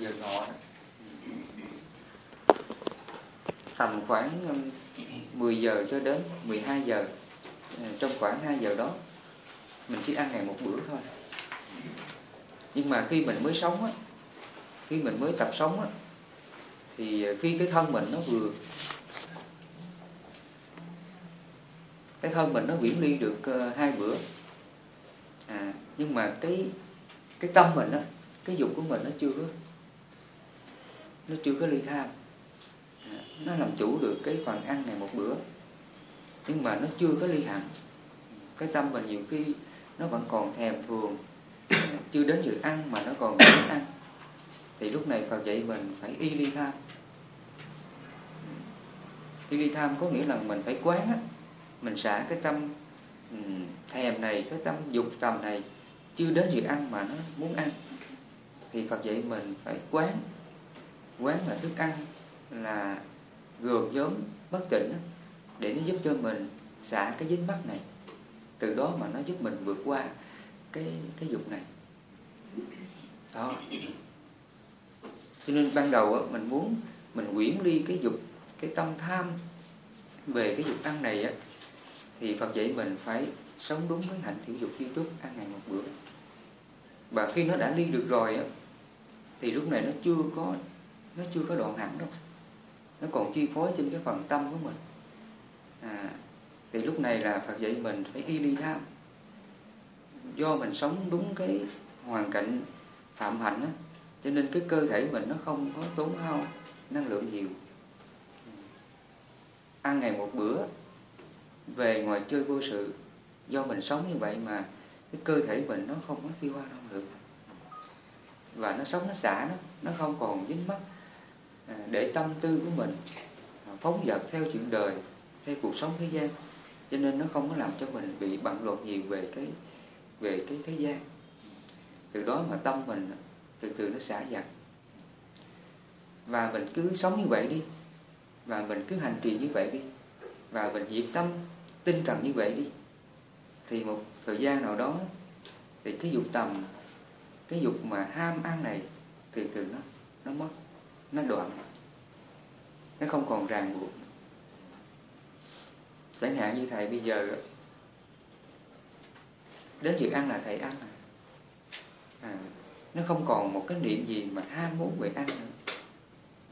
giờ ngọ tầm khoảng um, 10 giờ cho đến 12 giờ à, trong khoảng 2 giờ đó mình chỉ ăn ngày một bữa thôi. Nhưng mà khi mình mới sống á khi mình mới tập sống á thì à, khi cái thân mình nó vừa cái thân mình nó viễn ly được uh, hai bữa à, nhưng mà cái cái tâm mình á cái dục của mình nó chưa có nó chưa có ly tham. Nó làm chủ được cái phần ăn này một bữa. Nhưng mà nó chưa có ly hẳn cái tâm mình nhiều khi nó vẫn còn thèm thường, chưa đến dự ăn mà nó còn muốn ăn. Thì lúc này Phật dạy mình phải y ly tham. Y ly tham có nghĩa là mình phải quán á. Mình xả cái tâm ừ, thèm này cái tâm dục tầm này. Chưa đến dự ăn mà nó muốn ăn. Thì Phật dạy mình phải quán quán là thức ăn là gồm nhóm bất tỉnh để nó giúp cho mình xả cái dính mắc này. Từ đó mà nó giúp mình vượt qua cái cái dục này. Đó. Cho nên ban đầu mình muốn mình quyển đi cái dục, cái tâm tham về cái dục ăn này á, thì Phật dạy mình phải sống đúng với hạnh thiểu dục duy túc ăn ngày một bữa. Và khi nó đã ly được rồi á, thì lúc này nó chưa có nó chưa có đoạn hẳn đâu. Nó còn chi phối trên cái phần tâm của mình. À, thì lúc này là Phật dạy mình phải y đi tham do mình sống đúng cái hoàn cảnh phạm hạnh á cho nên cái cơ thể mình nó không có tốn hao năng lượng nhiều. Ăn ngày một bữa về ngoài chơi vô sự. Do mình sống như vậy mà cái cơ thể mình nó không có tiêu hoa năng lượng và nó sống nó xả nó nó không còn dính mắc À, để tâm tư của mình à, phóng dật theo chuyện đời, theo cuộc sống thế gian. Cho nên nó không có làm cho mình bị bận rộn nhiều về cái về cái thế gian. Từ đó mà tâm mình từ từ nó xả dặt. và mình cứ sống như vậy đi. Và mình cứ hành trì như vậy đi. Và mình diệt tâm, tinh cần như vậy đi. Thì một thời gian nào đó, thì cái dục tầm, cái dục mà ham ăn này từ từ nó nó mất nó đoạn nó không còn ràng buộc. Chẳng hạn như thầy bây giờ đến việc ăn là thầy ăn à. à nó không còn một cái niệm gì mà ham muốn về ăn nữa.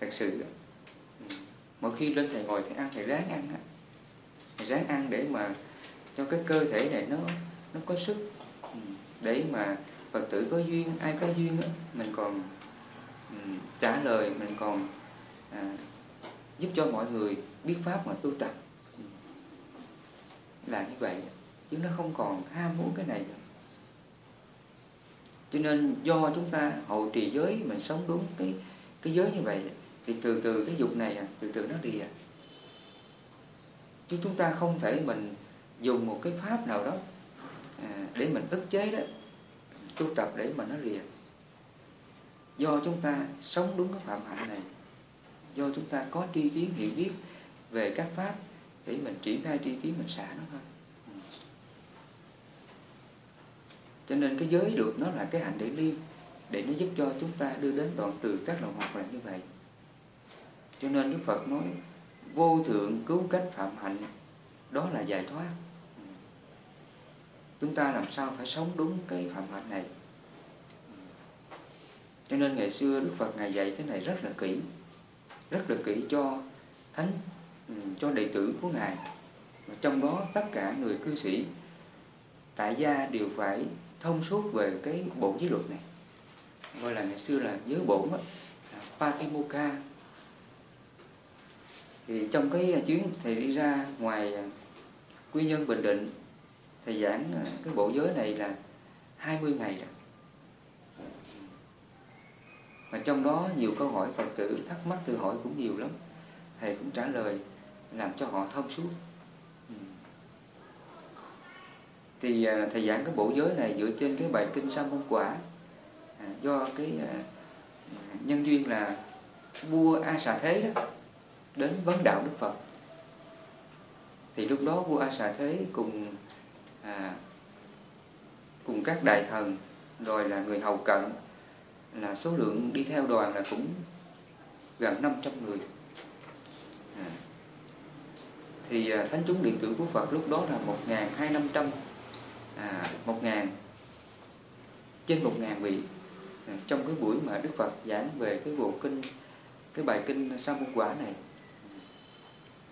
Thật sự ừ, mỗi khi lên thầy ngồi thầy ăn thầy ráng ăn thầy ráng ăn để mà cho cái cơ thể này nó nó có sức ừ, để mà Phật tử có duyên ai có duyên á, mình còn Ừ, trả lời mình còn à, giúp cho mọi người biết pháp mà tu tập. Ừ. Là như vậy chứ nó không còn ham muốn cái này nữa. Cho nên do chúng ta hộ trì giới mình sống đúng cái cái giới như vậy thì từ từ cái dục này à, từ từ nó đi à. Chứ chúng ta không thể mình dùng một cái pháp nào đó à, để mình ức chế đó tu tập để mà nó rìa do chúng ta sống đúng cái phạm hạnh này, do chúng ta có tri kiến, hiểu biết về các pháp để mình triển khai tri kiến, mình xả nó thôi. Ừ. Cho nên cái giới được nó là cái hạnh để liên để nó giúp cho chúng ta đưa đến đoạn từ các lòng hoạt là như vậy. Cho nên Đức Phật nói, vô thượng cứu cách phạm hạnh, đó là giải thoát. Ừ. Chúng ta làm sao phải sống đúng cái phạm hạnh này? Cho nên ngày xưa Đức Phật Ngài dạy cái này rất là kỹ, rất là kỹ cho thánh ừ, cho đệ tử của Ngài. Trong đó tất cả người cư sĩ, tại gia đều phải thông suốt về cái bộ giới luật này. Gọi là ngày xưa là giới bổn á Patimokkha. Thì trong cái chuyến thầy đi ra ngoài à, quy nhân bình định, thầy giảng à, cái bộ giới này là 20 ngày rồi mà trong đó nhiều câu hỏi Phật tử thắc mắc tự hỏi cũng nhiều lắm. Thầy cũng trả lời làm cho họ thông suốt. Ừ. Thì à, thầy giảng cái bộ giới này dựa trên cái bài kinh Sam môn quả. À, do cái à, nhân duyên là vua A Xà Thế đó đến vấn đạo Đức Phật. Thì lúc đó vua A Xà Thế cùng à, cùng các đại thần rồi là người hầu cận là số lượng đi theo đoàn là cũng gần 500 người à. thì à, thánh chúng điện tử của Phật lúc đó là 1.200 à, 1.000 trên 1.000 vị à, trong cái buổi mà Đức Phật giảng về cái bộ kinh cái bài kinh Sa môn quả này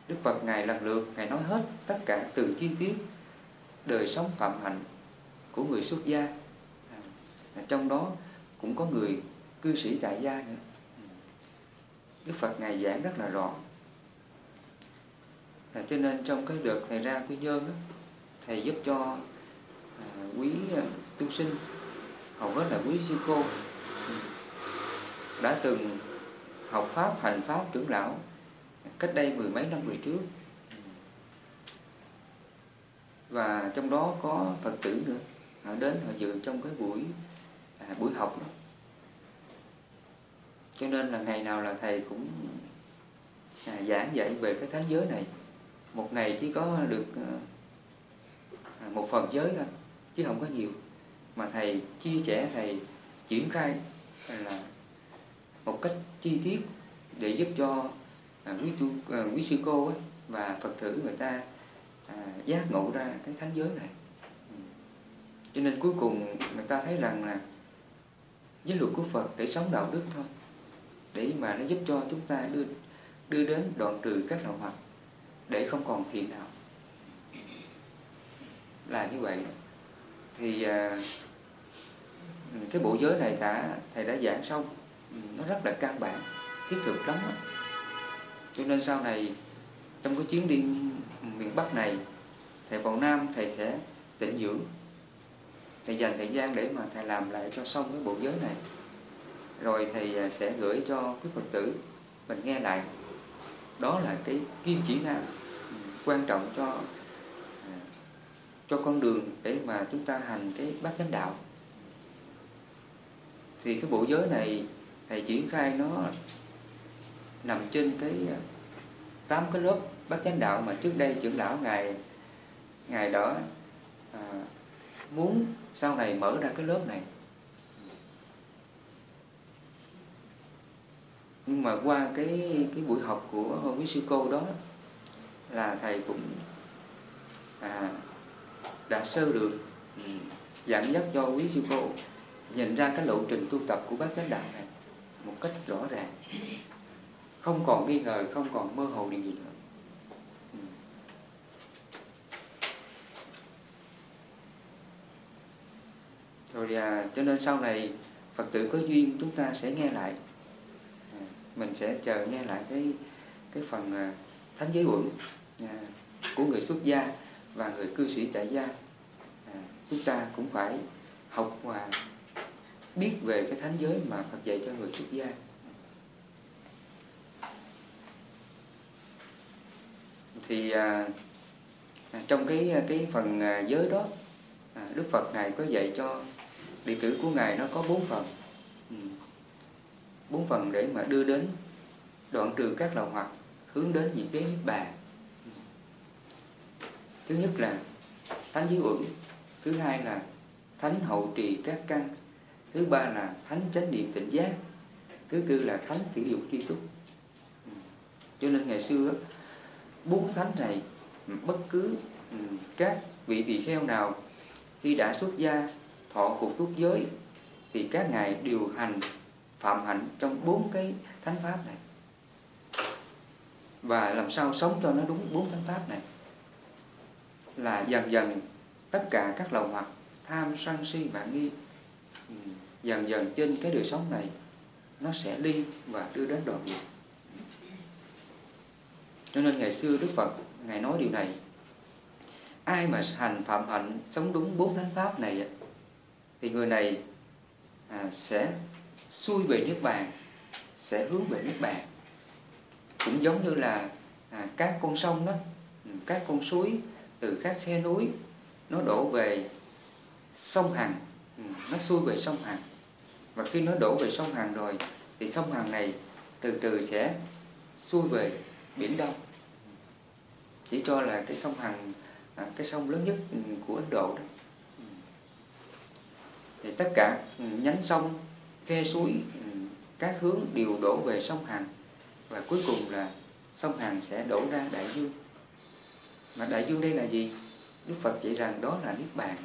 Đức Phật Ngài lần lượt Ngài nói hết tất cả từ chi tiết đời sống phạm hạnh của người xuất gia à, trong đó cũng có người cư sĩ tại gia nữa. Đức Phật Ngài giảng rất là rõ. À, cho nên trong cái đợt Thầy ra Quy Nhơn đó, Thầy giúp cho à, quý à, tu sinh hầu hết là quý sư cô đã từng học Pháp, hành Pháp, trưởng lão cách đây mười mấy năm về trước. Và trong đó có Phật tử nữa họ đến họ dự trong cái buổi à, buổi học đó cho nên là ngày nào là thầy cũng à, giảng dạy về cái thánh giới này. Một ngày chỉ có được ờ, à, một phần giới thôi chứ không có nhiều. Mà thầy chia sẻ thầy triển khai là một cách chi tiết để giúp cho à, quý tu à, quý sư cô ấy, và phật tử người ta à, giác ngộ ra cái thánh giới này. Ừ. cho nên cuối cùng người ta thấy rằng là giới luật của Phật để sống đạo đức thôi để mà nó giúp cho chúng ta đưa đưa đến đoạn trừ các lậu hoặc để không còn phiền nào là như vậy. Thì à, cái bộ giới này đã thầy đã giảng xong. Nó rất là căn bản thiết thực lắm đó. cho nên sau này trong cái chuyến đi miền Bắc này thầy vào Nam thầy sẽ tịnh dưỡng. Thầy dành thời gian để mà thầy làm lại cho xong cái bộ giới này rồi thầy à, sẽ gửi cho quý Phật tử. Mình nghe lại. Đó là cái kim chỉ nam ừ, quan trọng cho à, cho con đường để mà chúng ta hành cái bát chánh đạo. Thì cái bộ giới này thầy triển khai nó nằm trên cái à, tám cái lớp bát chánh đạo mà trước đây trưởng lão ngài ngài đó à, muốn sau này mở ra cái lớp này. Nhưng mà qua cái cái buổi học của quý sư cô đó là thầy cũng à, đã sơ được dẫn ừ, dắt cho quý sư cô nhìn ra cái lộ trình tu tập của bác chánh đạo này một cách rõ ràng. Không còn nghi ngờ không còn mơ hồ điều gì nữa. Ừ. Rồi à, cho nên sau này phật tử có duyên chúng ta sẽ nghe lại mình sẽ chờ nghe lại cái cái phần à, thánh giới uẩn à, của người xuất gia và người cư sĩ tại gia à, chúng ta cũng phải học và biết về cái thánh giới mà Phật dạy cho người xuất gia thì à, à trong cái cái phần giới đó à, Đức Phật ngài có dạy cho đệ tử của ngài nó có bốn phần bốn phần để mà đưa đến, đoạn trừ các lậu hoặc, hướng đến những cái niết bàn. Thứ nhất là thánh dưới uẩn, thứ hai là thánh hậu trì các căn, thứ ba là thánh chánh niệm tỉnh giác, thứ tư là thánh kỷ dục tri túc. Cho nên ngày xưa bốn thánh này, bất cứ ừ, các vị tỳ kheo nào khi đã xuất gia, thọ cuộc túc giới, thì các ngài điều hành phạm hạnh trong bốn cái thánh pháp này. Và làm sao sống cho nó đúng bốn thánh pháp này? Là dần dần tất cả các lầu hoặc tham sân si và nghi ừ, dần dần trên cái đời sống này nó sẽ đi và đưa đến đoạn diệt. Cho nên ngày xưa Đức Phật ngài nói điều này. Ai mà hành phạm hạnh sống đúng bốn thánh pháp này thì người này à, sẽ xuôi về nước bàn sẽ hướng về nước bàn cũng giống như là à, các con sông đó ừ, các con suối từ các khe núi nó đổ về sông Hằng ừ, nó xuôi về sông Hằng. Và khi nó đổ về sông Hằng rồi thì sông Hằng này từ từ sẽ xuôi về biển Đông. Chỉ cho là cái sông Hằng à, cái sông lớn nhất ừ, của Ấn Độ đó. Thì tất cả nhánh sông khe suối, các hướng đều đổ về sông Hằng và cuối cùng là sông Hằng sẽ đổ ra đại dương. Mà đại dương đây là gì? Đức Phật chỉ rằng đó là niết bàn,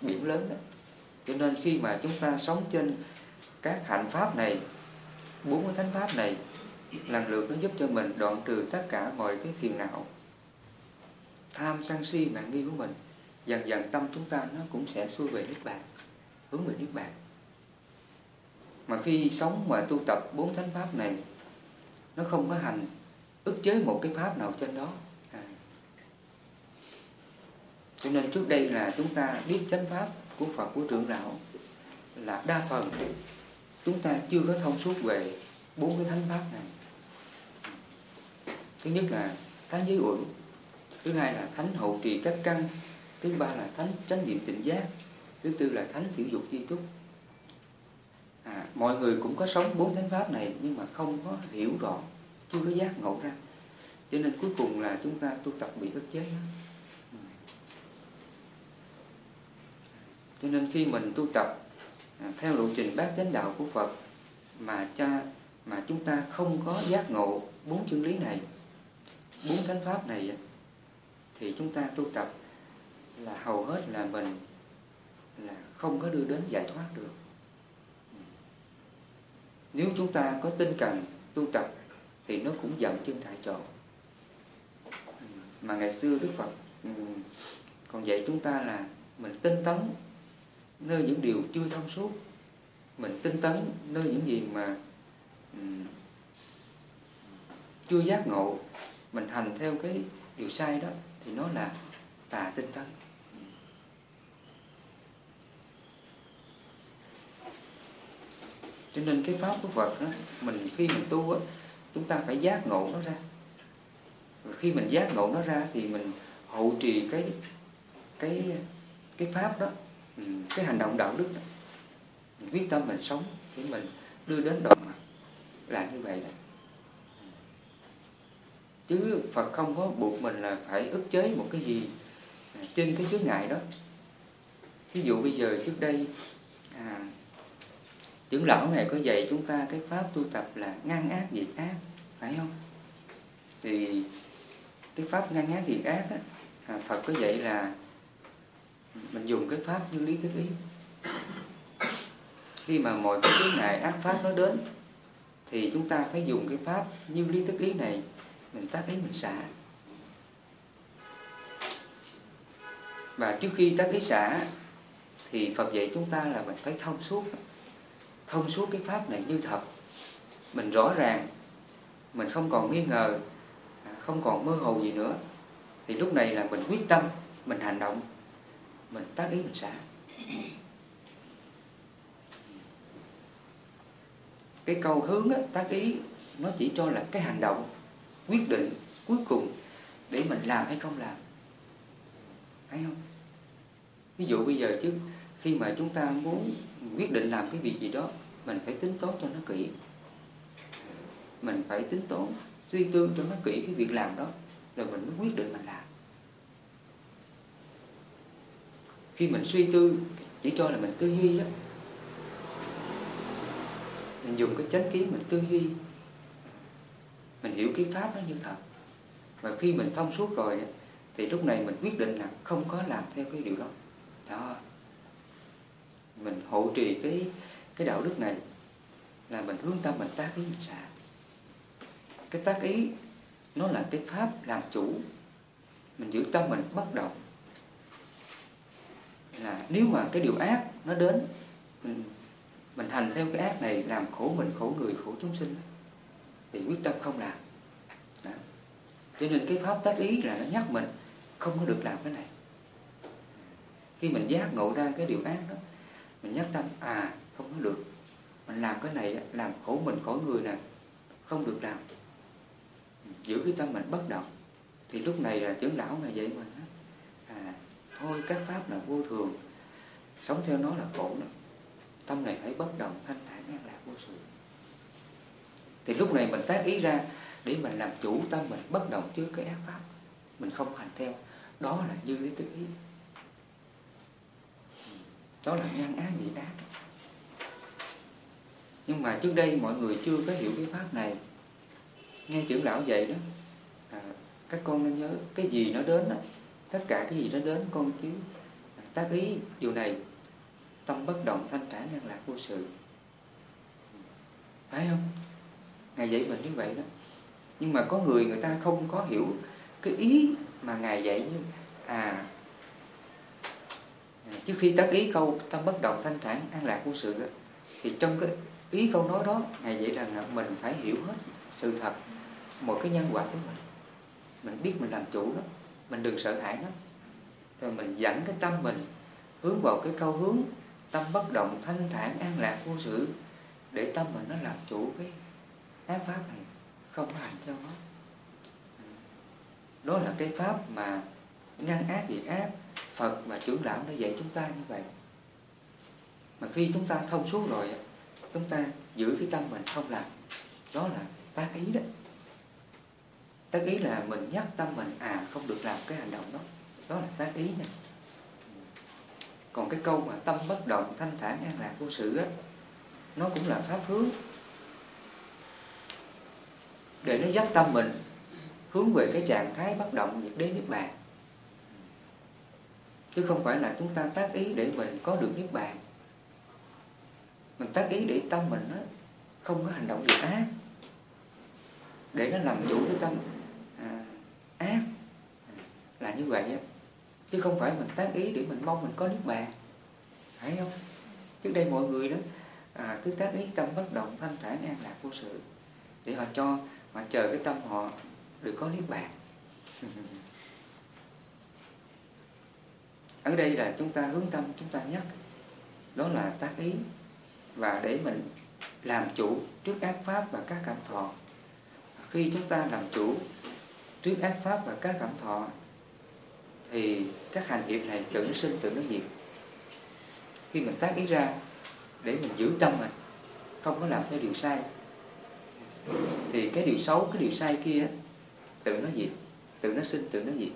biển lớn đó. Cho nên khi mà chúng ta sống trên các hạnh pháp này, bốn cái thánh pháp này, lần lượt nó giúp cho mình đoạn trừ tất cả mọi cái phiền não, tham sân si, mạng nghi của mình. Dần dần tâm chúng ta nó cũng sẽ xuôi về niết bàn, hướng về niết bàn mà khi sống mà tu tập bốn thánh pháp này, nó không có hành ức chế một cái pháp nào trên đó. À. cho nên trước đây là chúng ta biết chánh pháp của Phật, của trưởng lão là đa phần chúng ta chưa có thông suốt về bốn cái thánh pháp này. Thứ nhất là thánh giới uẩn, thứ hai là thánh hậu trì các căn, thứ ba là thánh chánh niệm tỉnh giác, thứ tư là thánh thiểu dục di túc à, mọi người cũng có sống bốn thánh pháp này nhưng mà không có hiểu rõ chưa có giác ngộ ra cho nên cuối cùng là chúng ta tu tập bị ức chế đó. cho nên khi mình tu tập à, theo lộ trình bát chánh đạo của Phật mà cha mà chúng ta không có giác ngộ bốn chân lý này bốn thánh pháp này thì chúng ta tu tập là hầu hết là mình là không có đưa đến giải thoát được nếu chúng ta có tinh cần tu tập, thì nó cũng dậm chân tại chỗ mà ngày xưa Đức Phật ừ, còn dạy chúng ta là mình tinh tấn nơi những điều chưa thông suốt. Mình tinh tấn nơi những gì mà ừ, chưa giác ngộ. Mình hành theo cái điều sai đó, thì nó là tà tinh tấn. Cho nên cái pháp của Phật đó mình khi mình tu á chúng ta phải giác ngộ nó ra. Và khi mình giác ngộ nó ra thì mình hậu trì cái cái cái pháp đó ừ, cái hành động đạo đức đó. Mình quyết tâm mình sống để mình đưa đến đoạn mặt là như vậy đó. Chứ Phật không có buộc mình là phải ức chế một cái gì à, trên cái chướng ngại đó. Ví dụ bây giờ trước đây à, trưởng lão này có dạy chúng ta cái pháp tu tập là ngăn ác diệt ác phải không? Thì cái pháp ngăn ác diệt ác á, à, Phật có dạy là mình dùng cái pháp như lý thức ý. Khi mà mọi cái chướng ngại ác pháp nó đến thì chúng ta phải dùng cái pháp như lý thức ý này mình tác ý mình xả. Và trước khi tác ý xả thì Phật dạy chúng ta là mình phải thông suốt thông suốt cái pháp này như thật. Mình rõ ràng mình không còn nghi ngờ à, không còn mơ hồ gì nữa. Thì lúc này là mình quyết tâm mình hành động mình tác ý mình xả. Cái câu hướng á, tác ý nó chỉ cho là cái hành động quyết định cuối cùng để mình làm hay không làm. Thấy không? Ví dụ bây giờ chứ khi mà chúng ta muốn quyết định làm cái việc gì đó, mình phải tính toán cho nó kỹ. Mình phải tính toán, suy tư cho nó kỹ cái việc làm đó, rồi mình mới quyết định mình làm. Khi mình suy tư, chỉ cho là mình tư duy đó mình dùng cái chánh kiến mình tư duy. Mình hiểu cái pháp nó như thật. Và khi mình thông suốt rồi thì lúc này mình quyết định là không có làm theo cái điều đó. Đó mình hộ trì cái cái đạo đức này là mình hướng tâm, mình tác ý, mình xả. Cái tác ý nó là cái pháp làm chủ. Mình giữ tâm, mình bất động. Là nếu mà cái điều ác nó đến, mình mình hành theo cái ác này làm khổ mình, khổ người, khổ chúng sinh, thì quyết tâm không làm. Đó. cho nên cái pháp tác ý là nó nhắc mình không có được làm cái này. Khi mình giác ngộ ra cái điều ác đó mình nhắc tâm à không có được. Mình làm cái này làm khổ mình, khổ người nè, không được làm. Giữ cái tâm mình bất động. Thì lúc này là trưởng lão này vậy mình à thôi các pháp là vô thường, sống theo nó là khổ nè tâm này phải bất động, thanh thản an lạc vô sự. Thì lúc này mình tác ý ra để mình làm chủ tâm mình, bất động trước cái ác pháp. Mình không hành theo. Đó là như lý tức ý đó là ngang án vị đát nhưng mà trước đây mọi người chưa có hiểu cái pháp này. Nghe trưởng lão dạy đó à, các con nên nhớ cái gì nó đến đó, tất cả cái gì nó đến con chứ tác ý điều này. Tâm bất động thanh trả nhân lạc vô sự. Phải không? Ngài dạy mình như vậy đó. Nhưng mà có người người ta không có hiểu cái ý mà ngài dạy như à chứ khi tác ý câu tâm bất động thanh thản an lạc vô sự đó, thì trong cái ý câu nói đó ngài dạy rằng là mình phải hiểu hết sự thật một cái nhân quả của mình. Mình biết mình làm chủ đó mình đừng sợ hãi nó. Rồi mình dẫn cái tâm mình hướng vào cái câu hướng tâm bất động thanh thản an lạc vô sự để tâm mình nó làm chủ cái ác pháp này không hành theo nó. Đó là cái pháp mà ngăn ác diệt ác. Phật và trưởng lão đã dạy chúng ta như vậy. Mà khi chúng ta thông suốt rồi chúng ta giữ cái tâm mình không làm, đó là tác ý đó. Tác ý là mình nhắc tâm mình à không được làm cái hành động đó. Đó là tác ý nha. Còn cái câu mà tâm bất động, thanh thản, an lạc vô sự á, nó cũng là pháp hướng. Để nó dắt tâm mình hướng về cái trạng thái bất động nhiệt đế niết bàn chứ không phải là chúng ta tác ý để mình có được niết bàn. Mình tác ý để tâm mình nó không có hành động gì ác. Để nó làm chủ cái tâm à, ác. Là như vậy á. Chứ không phải mình tác ý để mình mong mình có niết bàn. Phải không? Trước đây mọi người đó à, cứ tác ý tâm bất động thanh thản an lạc vô sự. Để họ cho họ chờ cái tâm họ được có niết bàn. ở đây là chúng ta hướng tâm, chúng ta nhắc. Đó là tác ý. Và để mình làm chủ trước ác pháp và các cảm thọ. Khi chúng ta làm chủ trước ác pháp và các cảm thọ, thì các hành nghiệp này tự nó sinh tự nó diệt. Khi mình tác ý ra, để mình giữ tâm mình, không có làm theo điều sai, thì cái điều xấu, cái điều sai kia, tự nó diệt, tự nó sinh, tự nó diệt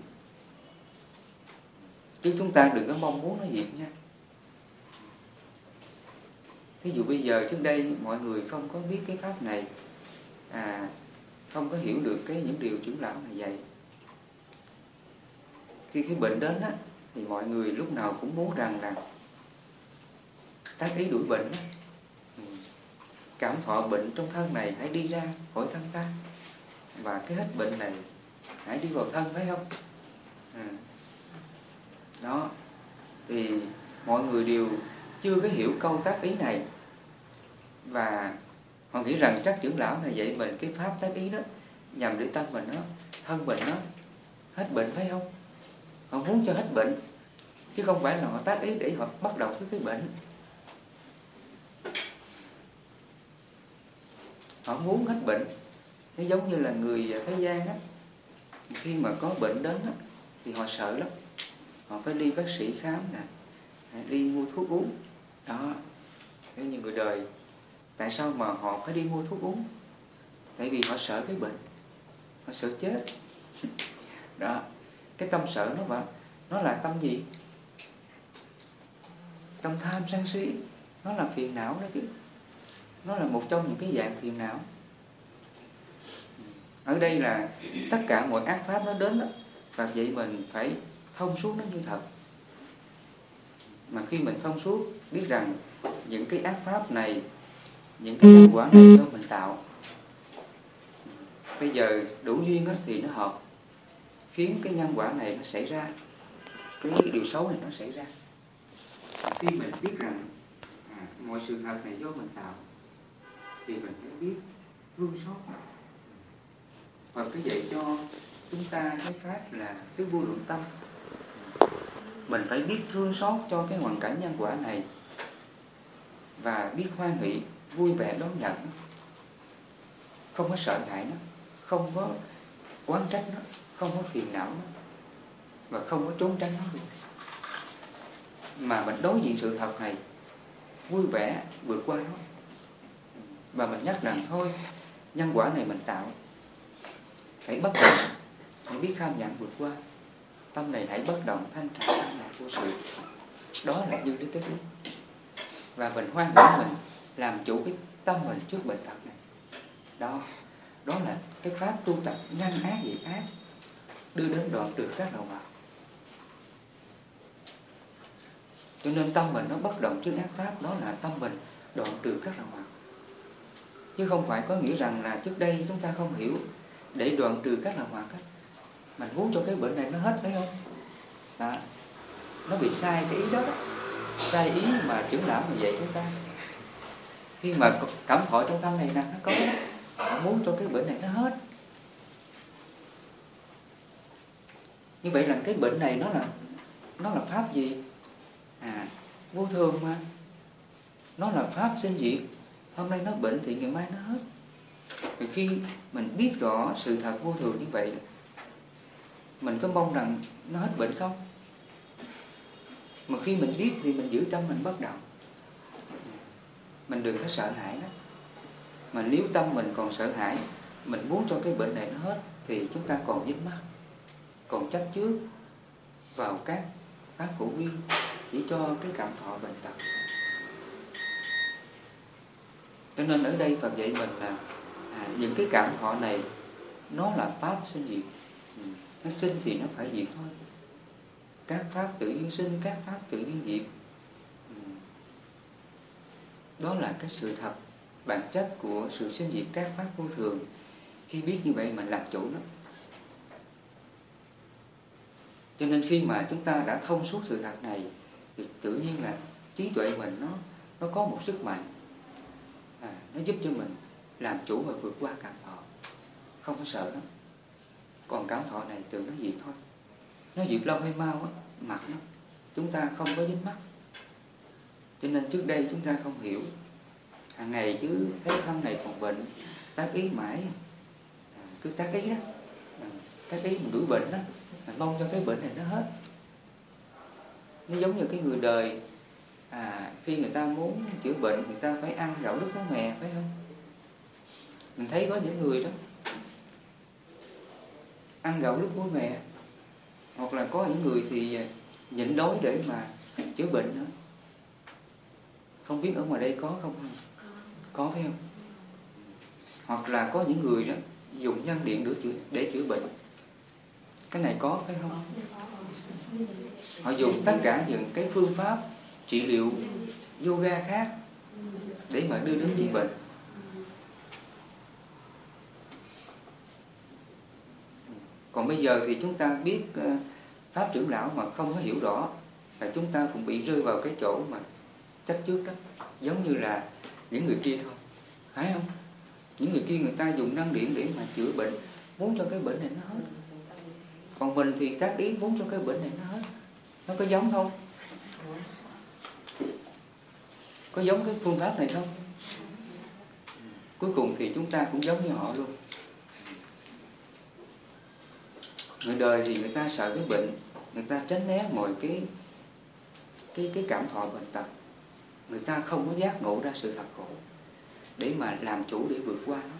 chứ chúng ta đừng có mong muốn nó diệt nha. Ví dụ bây giờ trước đây mọi người không có biết cái pháp này à không có hiểu được cái những điều trưởng lão này dạy. Khi cái bệnh đến á, thì mọi người lúc nào cũng muốn rằng là tác ý đuổi bệnh á. Ừ. Cảm thọ bệnh trong thân này hãy đi ra khỏi thân ta. Và cái hết bệnh này hãy đi vào thân, phải không? À đó, thì mọi người đều chưa có hiểu câu tác ý này. Và họ nghĩ rằng chắc trưởng lão này dạy mình cái pháp tác ý đó, nhằm để tâm mình nó, thân bệnh nó hết bệnh phải không? Họ muốn cho hết bệnh, chứ không phải là họ tác ý để họ bắt đầu với cái bệnh. Họ muốn hết bệnh, nó giống như là người thế gian á. Khi mà có bệnh đến á, thì họ sợ lắm họ phải đi bác sĩ khám nè. Đi mua thuốc uống. Đó. Nếu như người đời, tại sao mà họ phải đi mua thuốc uống? Tại vì họ sợ cái bệnh. Họ sợ chết. Đó. Cái tâm sợ nó mà, nó là tâm gì? Tâm tham sân si. Nó là phiền não đó chứ. Nó là một trong những cái dạng phiền não. Ở đây là tất cả mọi ác pháp nó đến đó. Và vậy mình phải thông suốt nó như thật. Mà khi mình thông suốt biết rằng những cái ác pháp này những cái nhân quả này do mình tạo bây giờ đủ duyên đó thì nó hợp khiến cái nhân quả này nó xảy ra cái điều xấu này nó xảy ra. Khi mình biết rằng à, mọi sự thật này do mình tạo thì mình mới biết thương xót. Và cái dạy cho chúng ta cái pháp là cái vô lượng tâm mình phải biết thương xót cho cái hoàn cảnh nhân quả này và biết hoan hỷ, vui vẻ đón nhận. Không có sợ hãi nó, không có quán trách nó, không có phiền não nó và không có trốn tránh nó được. Mà mình đối diện sự thật này, vui vẻ vượt qua nó. Và mình nhắc rằng, thôi, nhân quả này mình tạo. Hãy bất động hãy biết kham nhận vượt qua tâm này hãy bất động thanh thản tâm này vô sự. Đó là như lý tế ý và mình hoan hỷ mình, làm chủ cái tâm mình trước bệnh tật này. Đó đó là cái pháp tu tập ngăn ác dị ác đưa đến đoạn trừ các đầu màu cho nên tâm mình nó bất động trước ác pháp, đó là tâm mình đoạn trừ các đầu màu chứ không phải có nghĩa rằng là trước đây chúng ta không hiểu, để đoạn trừ các đầu màu cách mình muốn cho cái bệnh này nó hết phải không? Đó. nó bị sai cái ý đó, đó. sai ý mà trưởng lão mà dạy chúng ta. Khi mà cảm thọ trong căn này nè nó có nó muốn cho cái bệnh này nó hết. Như vậy là cái bệnh này nó là nó là pháp gì? À vô thường mà. Nó là pháp sinh diệt. Hôm nay nó bệnh thì ngày mai nó hết. Thì khi mình biết rõ sự thật vô thường như vậy mình có mong rằng nó hết bệnh không? Mà khi mình biết thì mình giữ tâm mình bất động. Mình đừng có sợ hãi đó. Mà nếu tâm mình còn sợ hãi mình muốn cho cái bệnh này nó hết thì chúng ta còn dính mắc còn chấp trước vào các pháp hữu vi chỉ cho cái cảm thọ bệnh tật. Cho nên ở đây Phật dạy mình là à, những cái cảm thọ này nó là pháp sinh diệt nó sinh thì nó phải diệt thôi. Các pháp tự nhiên sinh các pháp tự nhiên diệt. Ừ. Đó là cái sự thật bản chất của sự sinh diệt các pháp vô thường. Khi biết như vậy mình làm chủ nó. Cho nên khi mà chúng ta đã thông suốt sự thật này thì tự nhiên là trí tuệ mình nó nó có một sức mạnh. À, nó giúp cho mình làm chủ và vượt qua cảm thọ không có sợ lắm còn cảm thọ này tưởng nó diệt thôi. Nó diệt lâu hay mau á mặt nó chúng ta không có dính mắt. Cho nên trước đây chúng ta không hiểu. Hàng ngày chứ thấy thân này còn bệnh tác ý mãi. À, cứ tác ý đó. À, tác ý mình đuổi bệnh đó mình mong cho cái bệnh này nó hết. Nó giống như cái người đời à khi người ta muốn chữa bệnh người ta phải ăn gạo nước máu mè phải không? Mình thấy có những người đó ăn gạo nước máu mẹ, hoặc là có những người thì à, nhịn đói để mà chữa bệnh nữa. Không biết ở ngoài đây có không? Có. Phải không? Hoặc là có những người đó dùng nhân điện để chữa để chữa bệnh. Cái này có phải không? Họ dùng tất cả những cái phương pháp trị liệu yoga khác để mà đưa đến trị bệnh. Còn bây giờ thì chúng ta biết ờ, pháp trưởng lão mà không có hiểu rõ là chúng ta cũng bị rơi vào cái chỗ mà chấp trước đó. Giống như là những người kia thôi. Phải không? Những người kia người ta dùng năng điểm để mà chữa bệnh, muốn cho cái bệnh này nó hết. Còn mình thì tác ý muốn cho cái bệnh này nó hết. Nó có giống không? Có giống cái phương pháp này không? Cuối cùng thì chúng ta cũng giống như họ luôn. Người đời thì người ta sợ cái bệnh người ta tránh né mọi cái cái cái cảm thọ bệnh tật. Người ta không có giác ngộ ra sự thật khổ để mà làm chủ để vượt qua nó.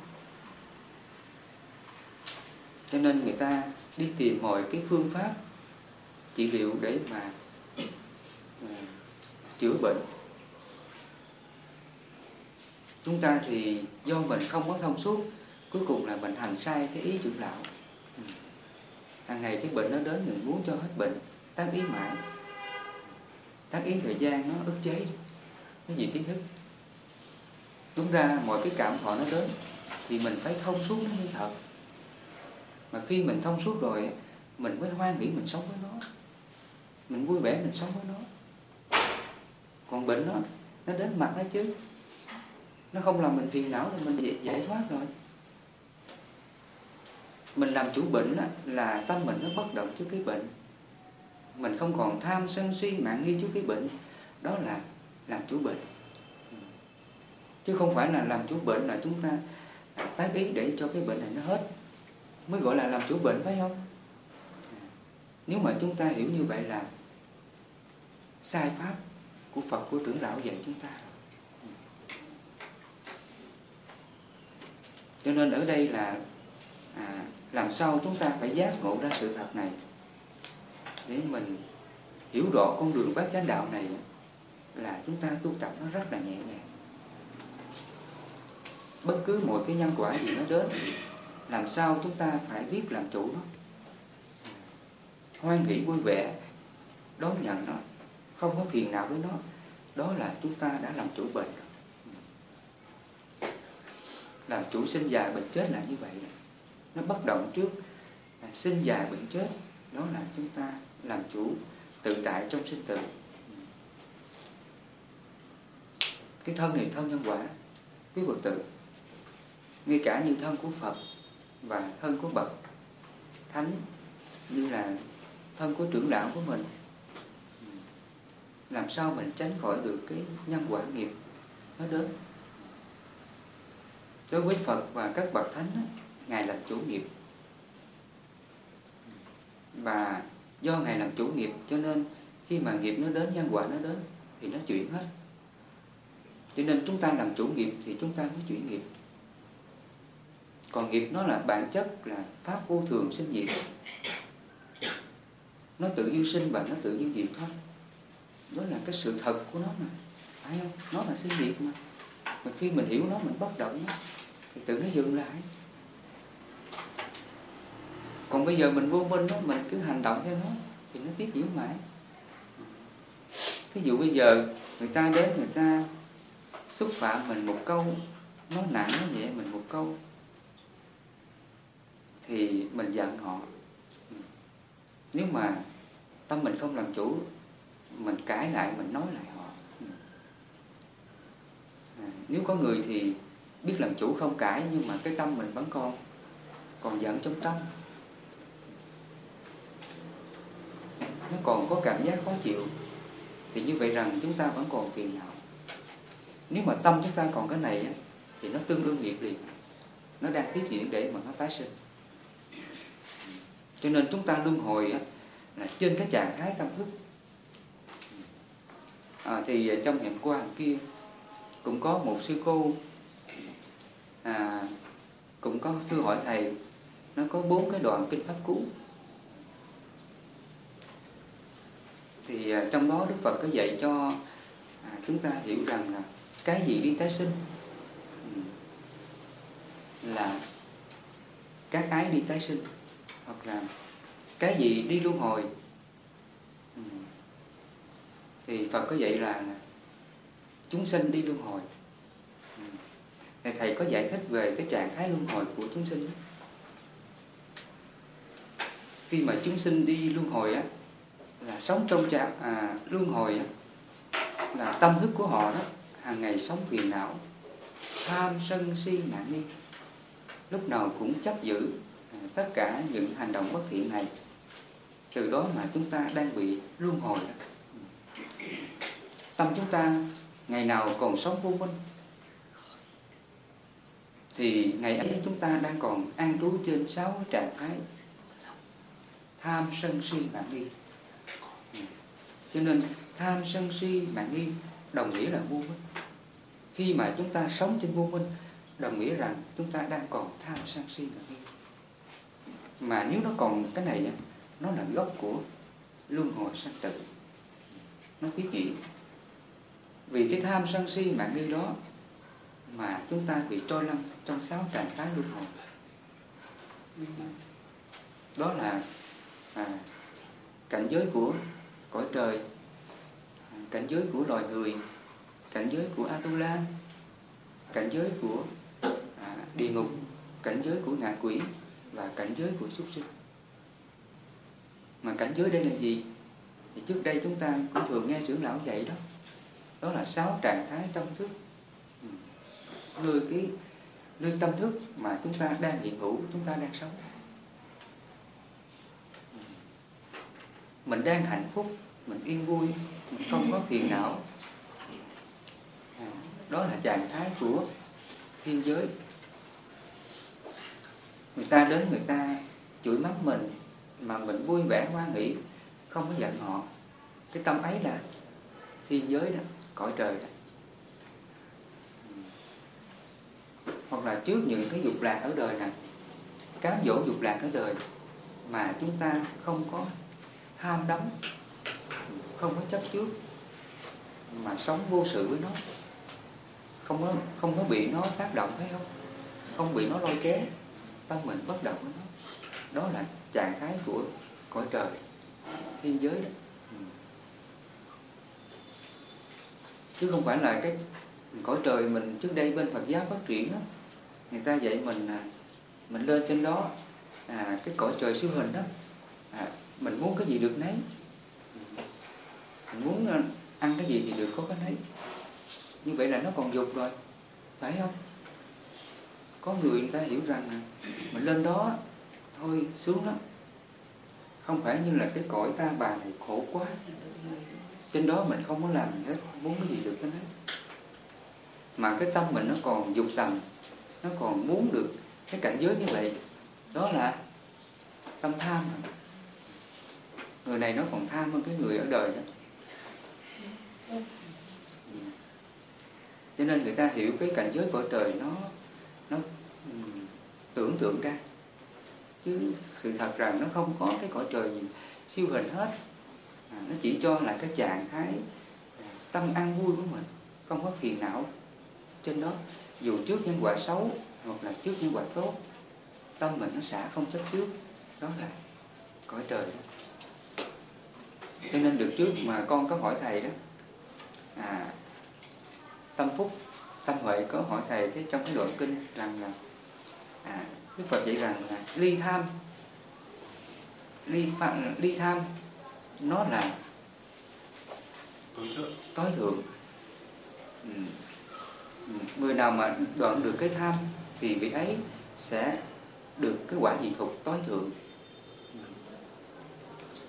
Cho nên người ta đi tìm mọi cái phương pháp trị liệu để mà uh, chữa bệnh. Chúng ta thì do mình không có thông suốt cuối cùng là mình hành sai cái ý trưởng lão. Ừ hàng ngày cái bệnh nó đến mình muốn cho hết bệnh. Tác ý mãi. Tác ý thời gian nó ức chế. Cái gì kiến thức? Đúng ra mọi cái cảm thọ nó đến thì mình phải thông suốt nó như thật. Mà khi mình thông suốt rồi mình mới hoan nghĩ mình sống với nó. Mình vui vẻ mình sống với nó. Còn bệnh nó nó đến mặt nó chứ. Nó không làm mình phiền não thì mình giải, giải thoát rồi mình làm chủ bệnh là tâm mình nó bất động trước cái bệnh. Mình không còn tham sân si mạng nghi trước cái bệnh. Đó là làm chủ bệnh. Chứ không phải là làm chủ bệnh là chúng ta tác ý để cho cái bệnh này nó hết. Mới gọi là làm chủ bệnh phải không? Nếu mà chúng ta hiểu như vậy là sai pháp của Phật của trưởng lão dạy chúng ta. Cho nên ở đây là à, làm sao chúng ta phải giác ngộ ra sự thật này? Để mình hiểu rõ con đường bát chánh đạo này là chúng ta tu tập nó rất là nhẹ nhàng. Bất cứ một cái nhân quả gì nó đến, làm sao chúng ta phải biết làm chủ nó? Hoan hỷ vui vẻ, đón nhận nó, không có phiền nào với nó, đó là chúng ta đã làm chủ bệnh làm chủ sinh già bệnh chết là như vậy nó bất động trước à, sinh già bệnh chết. Đó là chúng ta làm chủ, tự tại trong sinh tử. Cái thân này thân nhân quả, quý Phật tử. Ngay cả như thân của Phật và thân của bậc thánh, như là thân của trưởng đạo của mình, làm sao mình tránh khỏi được cái nhân quả nghiệp nó đến. Đối với Phật và các bậc thánh ngài làm chủ nghiệp. Và do ngài làm chủ nghiệp, cho nên khi mà nghiệp nó đến, nhân quả nó đến, thì nó chuyển hết. Cho nên chúng ta làm chủ nghiệp thì chúng ta mới chuyển nghiệp. Còn nghiệp nó là bản chất là pháp vô thường sinh diệt. Nó tự nhiên sinh và nó tự nhiên diệt thôi. Đó là cái sự thật của nó mà. Phải không? Nó là sinh diệt mà. Mà khi mình hiểu nó, mình bất động nó, thì tự nó dừng lại còn bây giờ mình vô minh đó mình cứ hành động theo nó thì nó tiếp diễn mãi. Ví dụ bây giờ người ta đến người ta xúc phạm mình một câu nói nặng nói nhẹ mình một câu thì mình giận họ. Nếu mà tâm mình không làm chủ mình cãi lại mình nói lại họ. À, nếu có người thì biết làm chủ không cãi nhưng mà cái tâm mình vẫn còn còn giận trong tâm. Nó còn có cảm giác khó chịu thì như vậy rằng chúng ta vẫn còn phiền não. Nếu mà tâm chúng ta còn cái này thì nó tương đương nghiệp liền. Nó đang tiếp diễn để mà nó tái sinh. Cho nên chúng ta luân hồi là trên cái trạng thái tâm thức. À, thì trong ngày qua kia cũng có một sư cô à, cũng có thưa hỏi thầy nó có bốn cái đoạn kinh pháp cú. Thì à, trong đó Đức Phật có dạy cho à, chúng ta hiểu rằng là cái gì đi tái sinh? Ừ. Là các ái đi tái sinh. Hoặc là cái gì đi luân hồi? Ừ. Thì Phật có dạy là chúng sinh đi luân hồi. Ừ. Thì thầy có giải thích về cái trạng thái luân hồi của chúng sinh? Khi mà chúng sinh đi luân hồi á là sống trong trạng à, luân hồi là tâm thức của họ đó hàng ngày sống phiền não tham sân si mạng nghi lúc nào cũng chấp giữ à, tất cả những hành động bất thiện này. Từ đó mà chúng ta đang bị luân hồi tâm chúng ta ngày nào còn sống vô minh thì ngày ấy chúng ta đang còn an trú trên sáu trạng thái. Tham sân si mạng nghi cho nên tham sân si mạng nghi đồng nghĩa là vô minh khi mà chúng ta sống trên vô minh đồng nghĩa rằng chúng ta đang còn tham sân si mạng nghi. Mà nếu nó còn cái này nó là gốc của luân hồi sanh tử. Nó tiếp diễn vì cái tham sân si mạng nghi đó mà chúng ta bị trôi lăn trong sáu trạng thái luân hồi. Đó là à, cảnh giới của cõi trời cảnh giới của loài người cảnh giới của Atula cảnh giới của à, địa ngục cảnh giới của ngạ quỷ và cảnh giới của súc sinh. Mà cảnh giới đây là gì? Thì trước đây chúng ta cũng thường nghe trưởng lão dạy đó. Đó là sáu trạng thái tâm thức. Ừ. Nơi cái nơi tâm thức mà chúng ta đang hiện hữu chúng ta đang sống ừ mình đang hạnh phúc mình yên vui mình không có phiền não. À, đó là trạng thái của thiên giới. Người ta đến người ta chửi mắng mình mà mình vui vẻ hoan hỷ không có giận họ. Cái tâm ấy là thiên giới đó cõi trời đó. Hoặc là trước những cái dục lạc ở đời này cám dỗ dục lạc ở đời mà chúng ta không có ham đắm. Không có chấp trước. Mà sống vô sự với nó. Không có không có bị nó tác động phải không? Không bị nó lôi kéo. Tâm mình bất động với nó. Đó là trạng thái của cõi trời thiên giới đó. Ừ. Chứ không phải là cái cõi trời mình trước đây bên Phật giáo phát triển đó. Người ta dạy mình mình lên trên đó à, cái cõi trời siêu hình đó mình muốn cái gì được nấy. Mình muốn ờ, ăn cái gì thì được, có cái nấy. Như vậy là nó còn dục rồi, phải không? Có người người ta hiểu rằng là mình lên đó, thôi xuống đó không phải như là cái cõi ta bà này khổ quá. Trên đó mình không có làm hết, muốn cái gì được cái nấy. Mà cái tâm mình nó còn dục tầm, nó còn muốn được cái cảnh giới như vậy. Đó là tâm tham người này nó còn tham hơn cái người ở đời đó cho nên người ta hiểu cái cảnh giới cõi trời nó nó tưởng tượng ra. Chứ sự thật rằng nó không có cái cõi trời gì siêu hình hết. À, nó chỉ cho là cái trạng thái à, tâm an vui của mình không có phiền não trên đó. Dù trước nhân quả xấu hoặc là trước nhân quả tốt tâm mình nó xả không chấp trước. Đó là cõi trời đó cho nên được trước mà con có hỏi thầy đó à, tâm phúc tâm huệ có hỏi thầy cái trong cái đoạn kinh rằng là à, đức phật dạy rằng là ly tham ly phạm ly tham nó là tối thượng tối thượng ừ. Ừ. người nào mà đoạn được cái tham thì vị ấy sẽ được cái quả dị thục tối thượng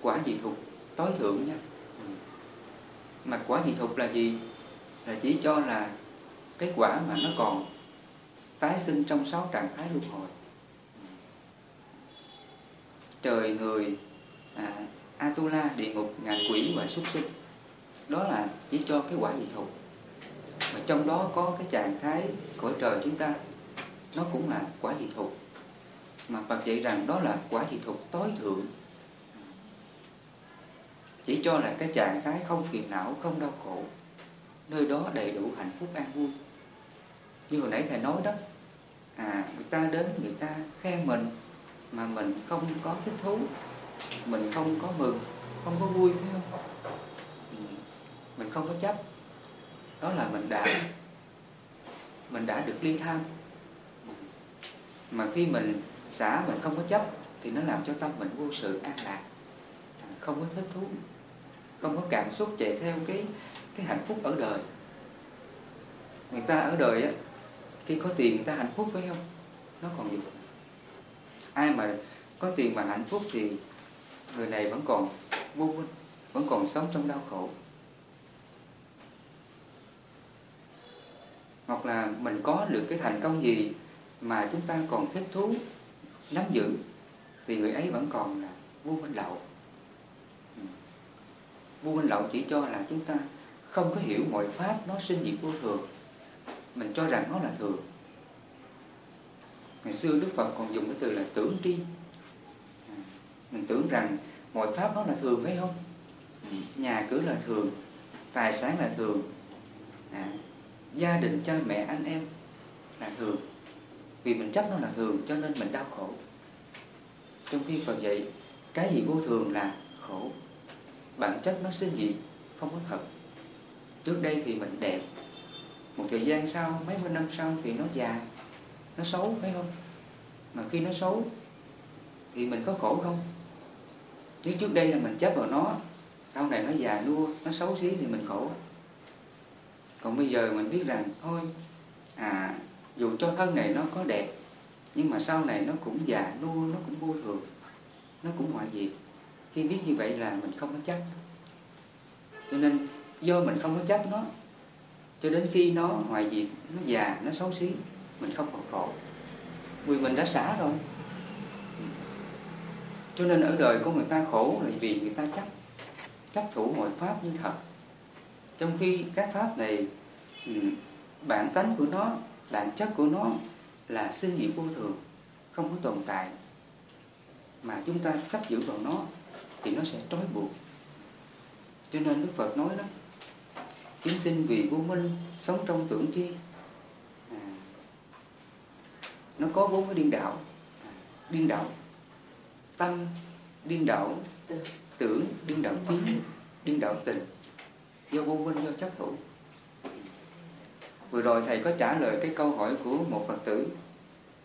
quả dị thục tối thượng nha. Mà quả dị thục là gì? Là chỉ cho là cái quả mà nó còn tái sinh trong sáu trạng thái luân hồi. Trời người à, atula địa ngục ngạ quỷ và súc sinh. Đó là chỉ cho cái quả dị thục. Mà trong đó có cái trạng thái cõi trời chúng ta nó cũng là quả dị thục. Mà Phật dạy rằng đó là quả dị thục tối thượng chỉ cho là cái trạng thái không phiền não, không đau khổ. Nơi đó đầy đủ hạnh phúc an vui. Như hồi nãy thầy nói đó à người ta đến người ta khen mình mà mình không có thích thú, mình không có mừng, không có vui, phải không? Ừ, mình không có chấp. Đó là mình đã mình đã được ly tham mà khi mình xả mình không có chấp thì nó làm cho tâm mình vô sự an lạc à, không có thích thú không có cảm xúc chạy theo cái cái hạnh phúc ở đời. Người ta ở đời á, khi có tiền người ta hạnh phúc phải không? Nó còn nhiều. Ai mà có tiền mà hạnh phúc thì người này vẫn còn vô minh vẫn còn sống trong đau khổ. Hoặc là mình có được cái thành công gì mà chúng ta còn thích thú, nắm giữ, thì người ấy vẫn còn là vô minh lậu vua minh lậu chỉ cho là chúng ta không có hiểu mọi pháp nó sinh diệt vô thường. Mình cho rằng nó là thường. Ngày xưa đức phật còn dùng cái từ là tưởng tri. À, mình tưởng rằng mọi pháp nó là thường phải không? Nhà cửa là thường tài sản là thường à, gia đình cha mẹ anh em là thường. Vì mình chấp nó là thường cho nên mình đau khổ. Trong khi Phật dạy cái gì vô thường là khổ bản chất nó sinh diệt không có thật. Trước đây thì mình đẹp. Một thời gian sau, mấy mươi năm sau thì nó già, nó xấu, phải không? Mà khi nó xấu, thì mình có khổ không? Nếu trước đây là mình chấp vào nó, sau này nó già nua, nó xấu xí thì mình khổ. Còn bây giờ mình biết rằng, thôi à dù cho thân này nó có đẹp, nhưng mà sau này nó cũng già nua, nó cũng vô thường, nó cũng ngoại diệt. Khi biết như vậy là mình không có chấp cho nên do mình không có chấp nó, cho đến khi nó hoại diệt nó già, nó xấu xí, mình không còn khổ. Vì mình đã xả rồi. Cho nên ở đời có người ta khổ là vì người ta chấp chấp thủ mọi pháp như thật. Trong khi các pháp này ừ, bản tánh của nó, bản chất của nó là sinh nghiệm vô thường, không có tồn tại. Mà chúng ta chấp giữ vào nó, thì nó sẽ trói buộc cho nên Đức Phật nói đó, chúng sinh vì vô minh sống trong tưởng chi. À, nó có bốn cái điên đảo. À, điên đảo tâm, điên đảo tưởng, điên đảo kiến điên đảo tình. Do vô minh, do chấp thủ. Vừa rồi thầy có trả lời cái câu hỏi của một phật tử.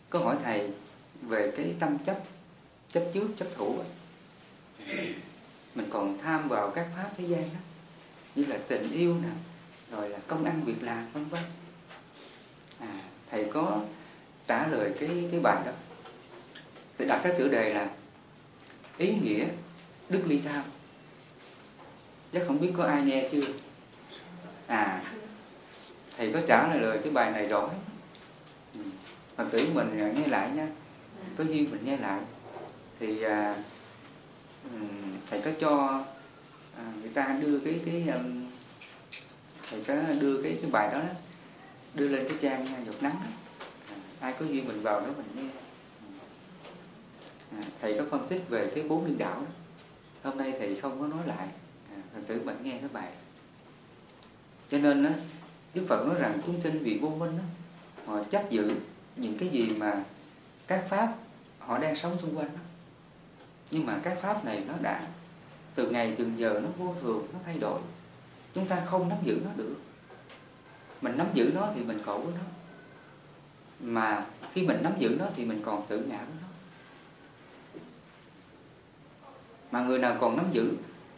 Có hỏi thầy về cái tâm chấp chấp trước, chấp thủ mình còn tham vào các pháp thế gian đó như là tình yêu nè rồi là công ăn việc làm vân vân. À, thầy có trả lời cái cái bài đó. Thầy đặt cái chủ đề là ý nghĩa đức ly tham chắc không biết có ai nghe chưa? À thầy có trả lời cái bài này rõ ừ. phật tử mình nghe lại nha. Có duyên mình nghe lại. Thì à, thầy có cho à, người ta đưa cái cái um, thầy có đưa cái cái bài đó, đó đưa lên cái trang à, giọt nắng đó. À, ai có duyên mình vào đó mình nghe à, thầy có phân tích về cái bốn liên đảo đó. hôm nay thầy không có nói lại à, tử mình nghe cái bài cho nên đó, Đức Phật nói rằng chúng sinh vì vô minh đó, họ chấp giữ những cái gì mà các pháp họ đang sống xung quanh đó nhưng mà các pháp này nó đã từ ngày từng giờ nó vô thường nó thay đổi. Chúng ta không nắm giữ nó được. Mình nắm giữ nó thì mình khổ với nó. Mà khi mình nắm giữ nó thì mình còn tự ngã với nó. Mà người nào còn nắm giữ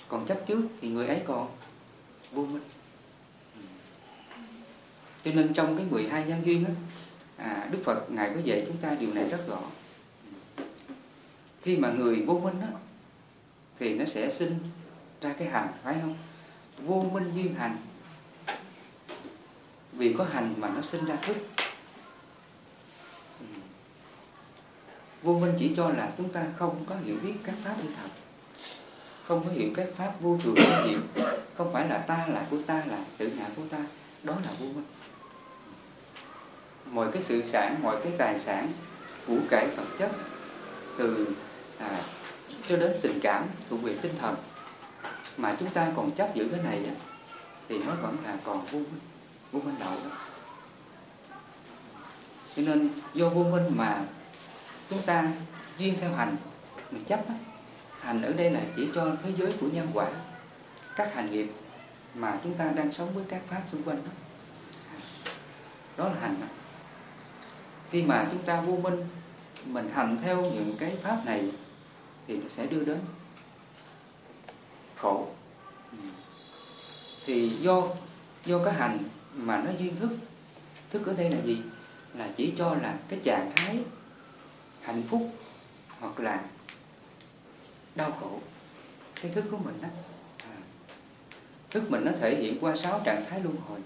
còn chấp trước thì người ấy còn vô minh. Cho nên trong cái 12 nhân duyên đó, à, Đức Phật Ngài có dạy chúng ta điều này rất rõ khi mà người vô minh đó, thì nó sẽ sinh ra cái hành phải không? Vô minh duyên hành vì có hành mà nó sinh ra thức. Ừ. Vô minh chỉ cho là chúng ta không có hiểu biết các pháp đi thật. Không có hiểu các pháp vô thường vô diệu. Không phải là ta là của ta là tự ngã của ta. Đó là vô minh. Mọi cái sự sản mọi cái tài sản của cải vật chất từ à, cho đến tình cảm thuộc về tinh thần mà chúng ta còn chấp giữ cái này thì nó vẫn là còn vô minh vô minh đầu đó cho nên do vô minh mà chúng ta duyên theo hành mình chấp đó. hành ở đây là chỉ cho thế giới của nhân quả các hành nghiệp mà chúng ta đang sống với các pháp xung quanh đó đó là hành đó. khi mà chúng ta vô minh mình hành theo những cái pháp này thì nó sẽ đưa đến khổ. Ừ. Thì do do cái hành mà nó duyên thức thức ở đây là gì? Là chỉ cho là cái trạng thái hạnh phúc hoặc là đau khổ. Cái thức của mình đó à. thức mình nó thể hiện qua sáu trạng thái luân hồi.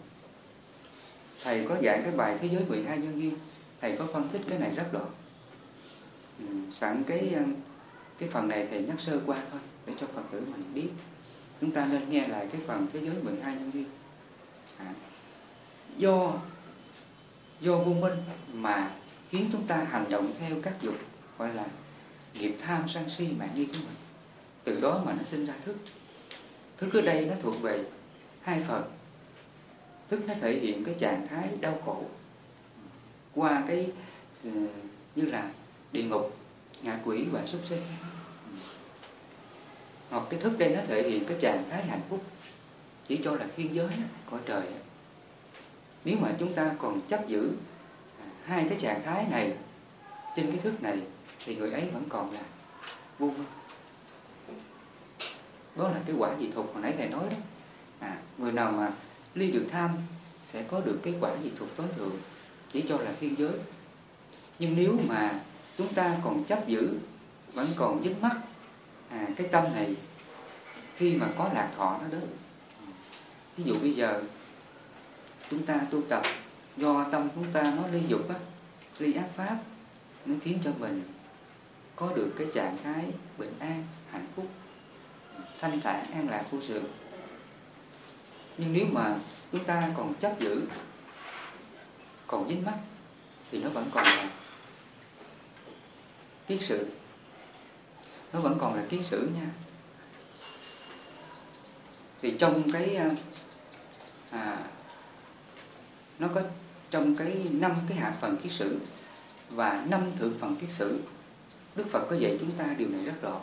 Thầy có dạy cái bài thế giới 12 nhân duyên. Thầy có phân tích cái này rất rõ. Ừ, sẵn cái um, cái phần này thì nhắc sơ qua thôi để cho phật tử mình biết. Chúng ta nên nghe lại cái phần thế giới 12 nhân duyên. À, do do vô minh mà khiến chúng ta hành động theo các dục gọi là nghiệp tham sân si mạng nghi của mình. Từ đó mà nó sinh ra thức. Thức ở đây nó thuộc về hai phần. Thức nó thể hiện cái trạng thái đau khổ qua cái ừ, như là địa ngục ngạ quỷ và súc sinh. Hoặc cái thức đây nó thể hiện cái trạng thái hạnh phúc. Chỉ cho là thiên giới cõi trời nếu mà chúng ta còn chấp giữ à, hai cái trạng thái này trên cái thức này thì người ấy vẫn còn là vô minh đó là cái quả dị thục hồi nãy thầy nói đó. À, người nào mà ly được tham sẽ có được cái quả dị thục tối thượng chỉ cho là thiên giới. Nhưng nếu mà chúng ta còn chấp giữ vẫn còn dính mắc à, cái tâm này khi mà có lạc thọ nó đến. Ví dụ bây giờ chúng ta tu tập do tâm chúng ta nó ly dục á ly ác pháp nó khiến cho mình có được cái trạng thái bình an hạnh phúc thanh thản an lạc vô sự. Nhưng nếu mà chúng ta còn chấp giữ còn dính mắt thì nó vẫn còn là kiết sự nó vẫn còn là kiết sử nha. Thì trong cái à, à, nó có trong cái năm cái hạ phần kiết sử và năm thượng phần kiết sử Đức Phật có dạy chúng ta điều này rất rõ.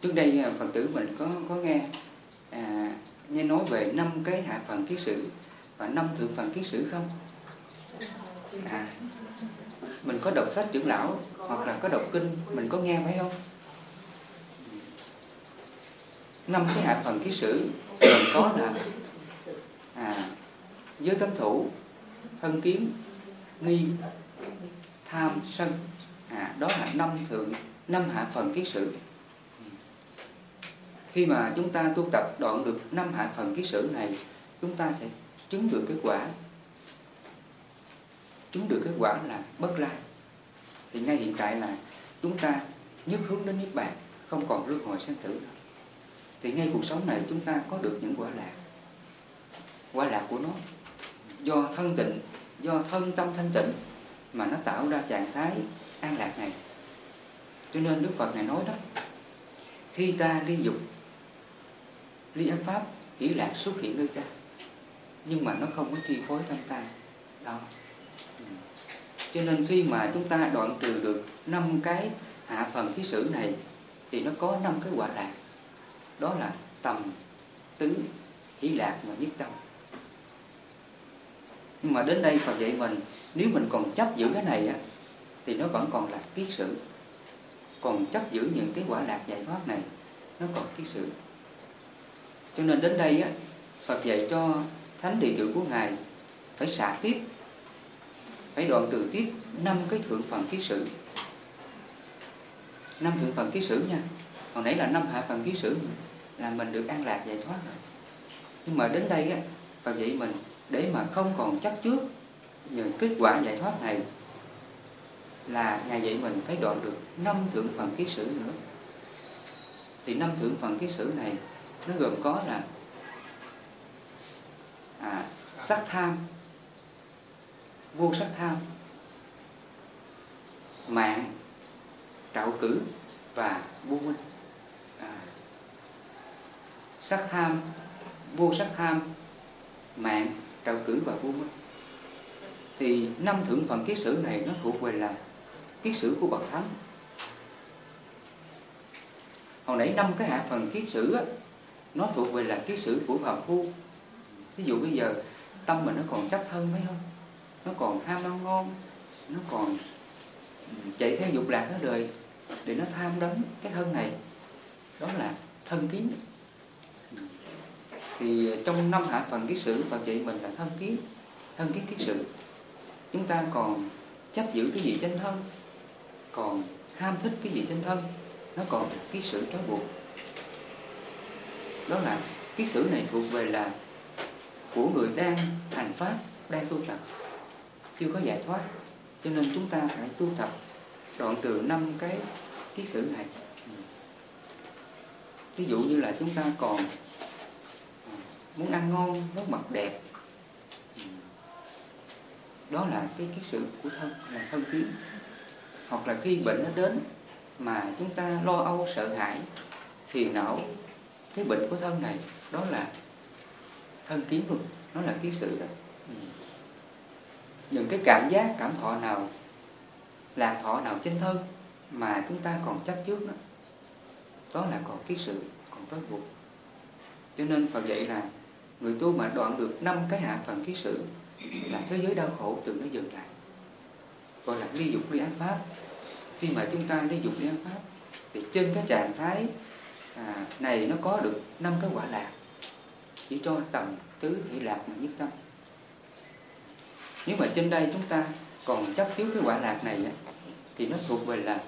Trước đây à, Phật tử mình có có nghe à, nghe nói về năm cái hạ phần kiết sử và năm thượng phần kiết sử không? À, mình có đọc sách trưởng lão hoặc là có đọc kinh mình có nghe phải không năm cái hạ phần ký sử mình có là à, giới cấm thủ thân kiến nghi tham sân. À, đó là năm thượng năm hạ phần ký sử. Khi mà chúng ta tu tập đoạn được năm hạ phần ký sử này chúng ta sẽ chứng được kết quả chúng được kết quả là bất lai. Thì ngay hiện tại là chúng ta nhất hướng đến niết bàn, không còn rước hồi sanh tử nữa. Thì ngay cuộc sống này chúng ta có được những quả lạc. Quả lạc của nó. Do thân tịnh, do thân tâm thanh tịnh mà nó tạo ra trạng thái an lạc này. Cho nên đức phật này nói đó, khi ta ly dục, ly ác pháp, ý lạc xuất hiện nơi ta, nhưng mà nó không có chi phối tâm ta. Đó cho nên khi mà chúng ta đoạn trừ được năm cái hạ phần ký sử này, thì nó có năm cái quả lạc. Đó là tầm, tứ, hỷ lạc và nhất tâm. Nhưng mà đến đây Phật dạy mình, nếu mình còn chấp giữ cái này á, thì nó vẫn còn là kiết sử. Còn chấp giữ những cái quả lạc giải thoát này, nó còn kiết sử. Cho nên đến đây á, Phật dạy cho thánh đệ tử của ngài phải xả tiếp phải đoạn trừ tiếp năm cái thượng phần ký sử. Năm thượng phần ký sử nha. Còn nãy là năm hạ phần ký sử là mình được an lạc giải thoát rồi. Nhưng mà đến đây á Phật dạy mình để mà không còn chấp trước những kết quả giải thoát này là ngày dạy mình phải đoạn được năm thượng phần ký sử nữa. Thì năm thượng phần ký sử này nó gồm có là à, sắc tham vô sắc tham mạng trạo cử và vô minh. À, sắc tham vô sắc tham mạng trạo cử và vô minh. Thì năm thượng phần kiết sử này nó thuộc về là kiết sử của bậc thánh. Hồi nãy năm cái hạ phần kiết sử á, nó thuộc về là kiết sử của phàm phu. Ví dụ bây giờ tâm mình nó còn chấp thân mấy không? Nó còn ham ăn ngon nó còn ừ, chạy theo dục lạc ở đời, để nó tham đắm cái thân này. Đó là thân kiến. Thì trong năm hạ phần kiết sử Phật dạy mình là thân kiến thân kiến kiết sử chúng ta còn chấp giữ cái gì trên thân, còn ham thích cái gì trên thân, nó còn kiết sử trói buộc. Đó là kiết sử này thuộc về là của người đang hành pháp, đang tu tập chưa có giải thoát. Cho nên chúng ta phải tu tập đoạn trừ năm cái ký sử này. Ví dụ như là chúng ta còn à, muốn ăn ngon, muốn mặc đẹp. Đó là cái cái sự của thân, là thân kiến hoặc là khi bệnh nó đến mà chúng ta lo âu, sợ hãi, phiền não, cái bệnh của thân này, đó là thân kiến luôn. Nó là ký sự đó những cái cảm giác cảm thọ nào là thọ nào trên thân mà chúng ta còn chấp trước đó đó là còn kiết sự còn trói buộc. Cho nên Phật dạy là người tu mà đoạn được năm cái hạ phần kiết sự là thế giới đau khổ từ nó dừng lại. Gọi là ly dục ly ác pháp. Khi mà chúng ta ly dục ly ác pháp thì trên cái trạng thái à, này nó có được năm cái quả lạc. Chỉ cho tầm tứ hỷ lạc mà nhất tâm nếu mà trên đây chúng ta còn chấp thiếu cái quả lạc này á, thì nó thuộc về là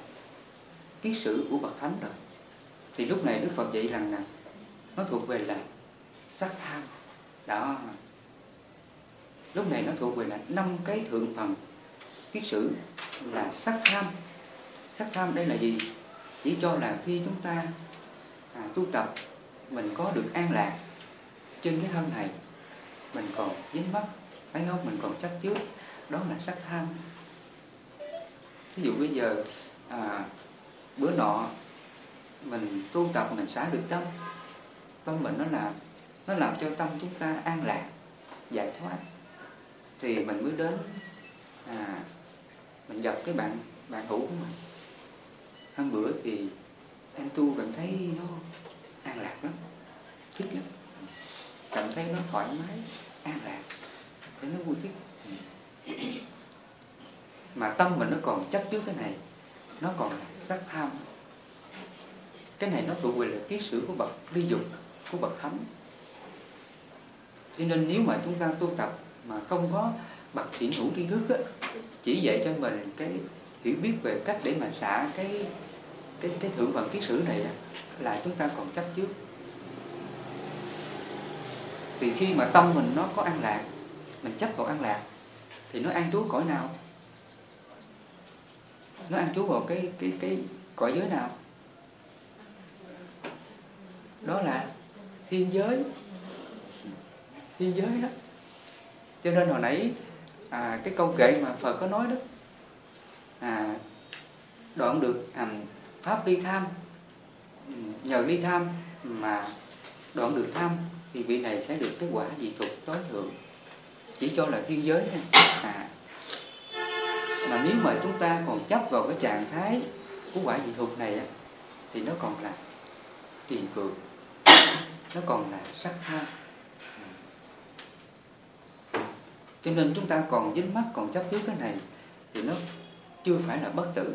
ký sử của bậc thánh rồi. Thì lúc này đức phật dạy rằng là nó thuộc về là sắc tham. Đó. Lúc này nó thuộc về là năm cái thượng phần kiết sử là sắc tham. Sắc tham đây là gì? Chỉ cho là khi chúng ta à, tu tập mình có được an lạc trên cái thân này mình còn dính mắc thấy không mình còn chấp trước đó là sắc tham ví dụ bây giờ à, bữa nọ mình tu tập mình xả được tâm tâm mình nó làm nó làm cho tâm chúng ta an lạc giải thoát. Thì mình mới đến à mình gặp cái bạn bạn hữu của mình. Hôm bữa thì em tu cảm thấy nó an lạc lắm thích lắm. Cảm thấy nó thoải mái an lạc thế nó vui thích. Mà tâm mình nó còn chấp trước cái này nó còn sắc tham. Cái này nó thuộc về là kiết sử của bậc ly dục của bậc thánh. Cho nên nếu mà chúng ta tu tập mà không có bậc thiện hữu tri thức á, chỉ dạy cho mình cái hiểu biết về cách để mà xả cái cái cái thượng phần kiết sử này á, là chúng ta còn chấp trước. Thì khi mà tâm mình nó có an lạc mình chấp vào an lạc thì nó an trú cõi nào? Nó an trú vào cái cái cái cõi giới nào? Đó là thiên giới. Thiên giới đó. Cho nên hồi nãy à, cái câu kệ mà Phật có nói đó à, đoạn được à, pháp ly tham. Nhờ ly tham mà đoạn được tham thì vị này sẽ được cái quả dị tục tối thượng chỉ cho là thiên giới thôi à. Mà nếu mà chúng ta còn chấp vào cái trạng thái của quả dị thục này á, thì nó còn là tiền cược nó còn là sắc tham cho nên chúng ta còn dính mắt còn chấp trước cái này thì nó chưa phải là bất tử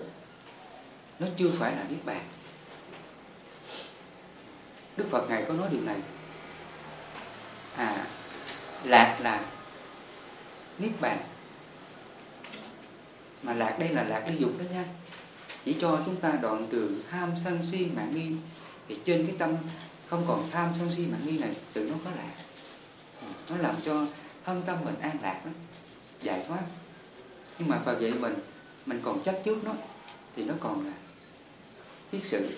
nó chưa phải là niết bàn. Đức phật ngài có nói điều này. À lạc là niết bàn. Mà lạc đây là lạc ly dục đó nha. Chỉ cho chúng ta đoạn trừ tham sân si mạng nghi, thì trên cái tâm không còn tham sân si mạng nghi này, tự nó có lạc. Ừ, nó làm cho thân tâm mình an lạc đó giải thoát. Nhưng mà vào vậy mình mình còn chấp trước nó, thì nó còn là thiết sự.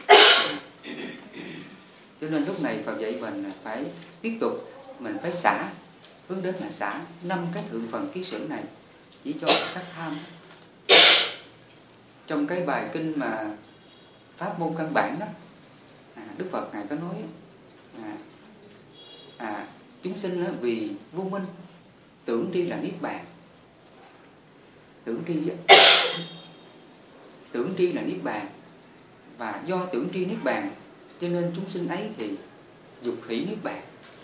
Cho nên lúc này Phật dạy mình phải tiếp tục, mình phải xả hướng đến là xã năm cái thượng phần ký sử này chỉ cho sắc tham. Trong cái bài kinh mà pháp môn căn bản đó à, Đức Phật ngài có nói à, à, chúng sinh đó, vì vô minh tưởng đi là niết bàn. Tưởng tri tưởng tri là niết bàn. Và do tưởng tri niết bàn cho nên chúng sinh ấy thì dục hỷ niết bàn.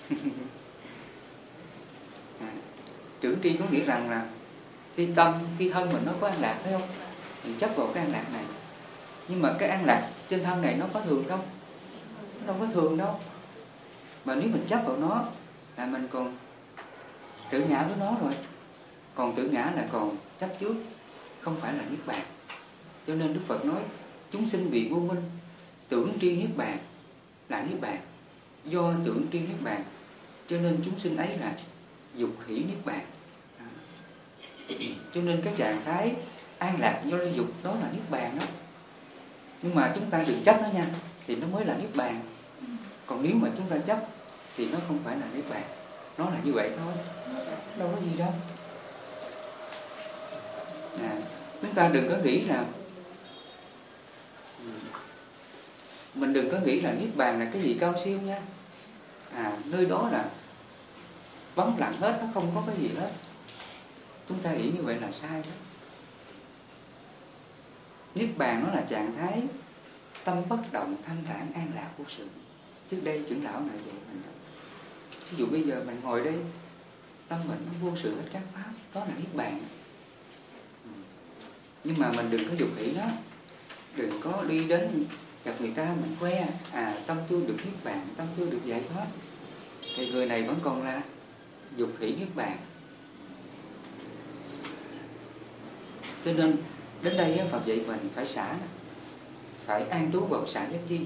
tưởng tri có nghĩa rằng là khi tâm khi thân mình nó có an lạc phải không? Mình chấp vào cái an lạc này. Nhưng mà cái an lạc trên thân này nó có thường không? Nó đâu có thường đâu. Mà nếu mình chấp vào nó là mình còn tự ngã với nó rồi. Còn tự ngã là còn chấp trước, không phải là niết bàn. Cho nên đức phật nói, chúng sinh vì vô minh, tưởng tri niết bàn là niết bàn. Do tưởng tri niết bàn, cho nên chúng sinh ấy là dục hỷ niết bàn. cho nên cái trạng thái an lạc do ly dục đó là niết bàn đó. Nhưng mà chúng ta đừng chấp nó nha thì nó mới là niết bàn. Còn nếu mà chúng ta chấp thì nó không phải là niết bàn. Nó là như vậy thôi. Đâu có gì đâu. À, chúng ta đừng có nghĩ là mình đừng có nghĩ là niết bàn là cái gì cao siêu nha. À nơi đó là vắng lặng hết nó không có cái gì hết chúng ta nghĩ như vậy là sai đó. Niết bàn nó là trạng thái tâm bất động, thanh thản, an lạc của sự. Trước đây trưởng lão này vậy mình ví dụ bây giờ mình ngồi đây, tâm mình nó vô sự hết các pháp, đó là niết bàn. Ừ. Nhưng mà mình đừng có dục hỷ nó. Đừng có đi đến gặp người ta, mình khoe à tâm tôi được niết bàn, tâm tôi được giải thoát. Thì người này vẫn còn là dục hỷ niết bàn. Cho nên đến đây Phật dạy mình phải xả phải an trú vào xả giác chi.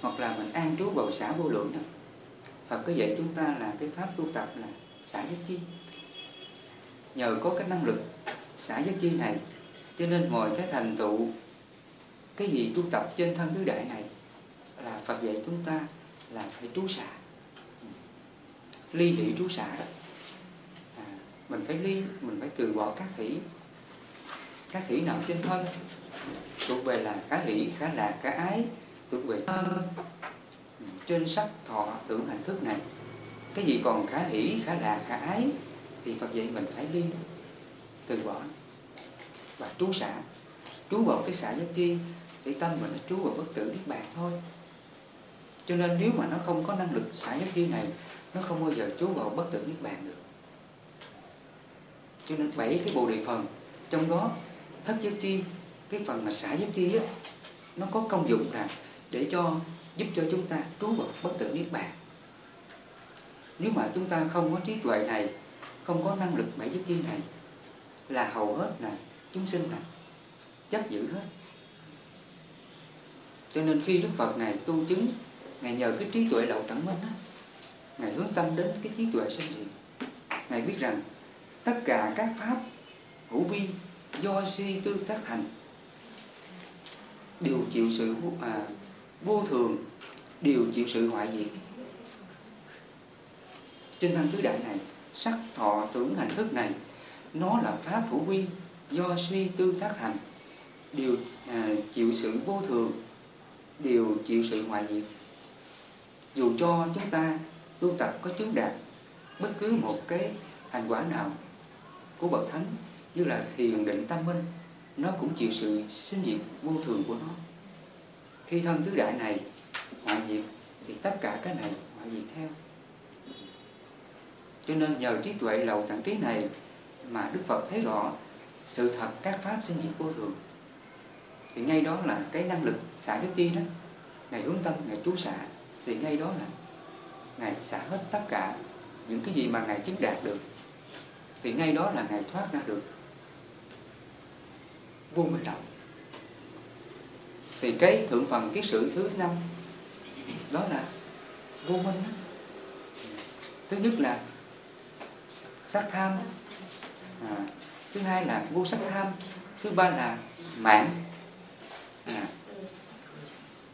Hoặc là mình an trú vào xả vô lượng đó. Phật có dạy chúng ta là cái pháp tu tập là xả giác chi. Nhờ có cái năng lực xả giác chi này cho nên mọi cái thành tựu cái gì tu tập trên thân tứ đại này là Phật dạy chúng ta là phải trú xả. Ly hỷ trú xả đó. À, mình phải ly mình phải từ bỏ các hỷ các hỷ nào trên thân. Thuộc về là khá hỷ khá lạc khá ái, thuộc về thân. Trên sắc thọ tưởng hành thức này, cái gì còn khá hỷ, khá lạc khá ái, thì Phật dạy mình phải ly từ bỏ và trú xả. Trú vào cái xả giác chi, để tâm mình nó trú vào bất tử niết bàn thôi. Cho nên nếu mà nó không có năng lực xả giác chi này, nó không bao giờ trú vào bất tử niết bàn được. Cho nên bảy cái bồ đề phần, trong đó thất giới chi cái phần mà xả giới chi á, nó có công dụng là để cho, giúp cho chúng ta trú vào bất tử niết bàn. Nếu mà chúng ta không có trí tuệ này, không có năng lực bảy giới chi này, là hầu hết là chúng sinh là chấp giữ hết. Cho nên khi Đức Phật Ngài tu chứng, Ngài nhờ cái trí tuệ lậu trắng minh á, Ngài hướng tâm đến cái trí tuệ sinh diệt. Ngài biết rằng tất cả các pháp hữu vi do si tư tác thành. Đều chịu sự à, vô thường đều chịu sự hoại diệt. Trên thân tứ đại này sắc thọ tưởng hành thức này nó là pháp thủ quy do suy tư tác thành. Đều à, chịu sự vô thường đều chịu sự hoại diệt. Dù cho chúng ta tu tập có chứng đạt bất cứ một cái thành quả nào của bậc thánh như là thiền định tâm minh, nó cũng chịu sự sinh diệt vô thường của nó. Khi thân tứ đại này hoại diệt, thì tất cả cái này hoại diệt theo. Cho nên nhờ trí tuệ lầu tận trí này mà Đức Phật thấy rõ sự thật các pháp sinh diệt vô thường. Thì ngay đó là cái năng lực xả cái tiên đó. Ngày hướng tâm ngày chú xả. Thì ngay đó là ngài xả hết tất cả những cái gì mà ngài chứng đạt được. Thì ngay đó là ngài thoát ra được vô minh động thì cái thượng phần kiết sự thứ năm đó là vô minh đó. thứ nhất là sắc tham. À, thứ hai là vô sắc tham thứ ba là mạng. À,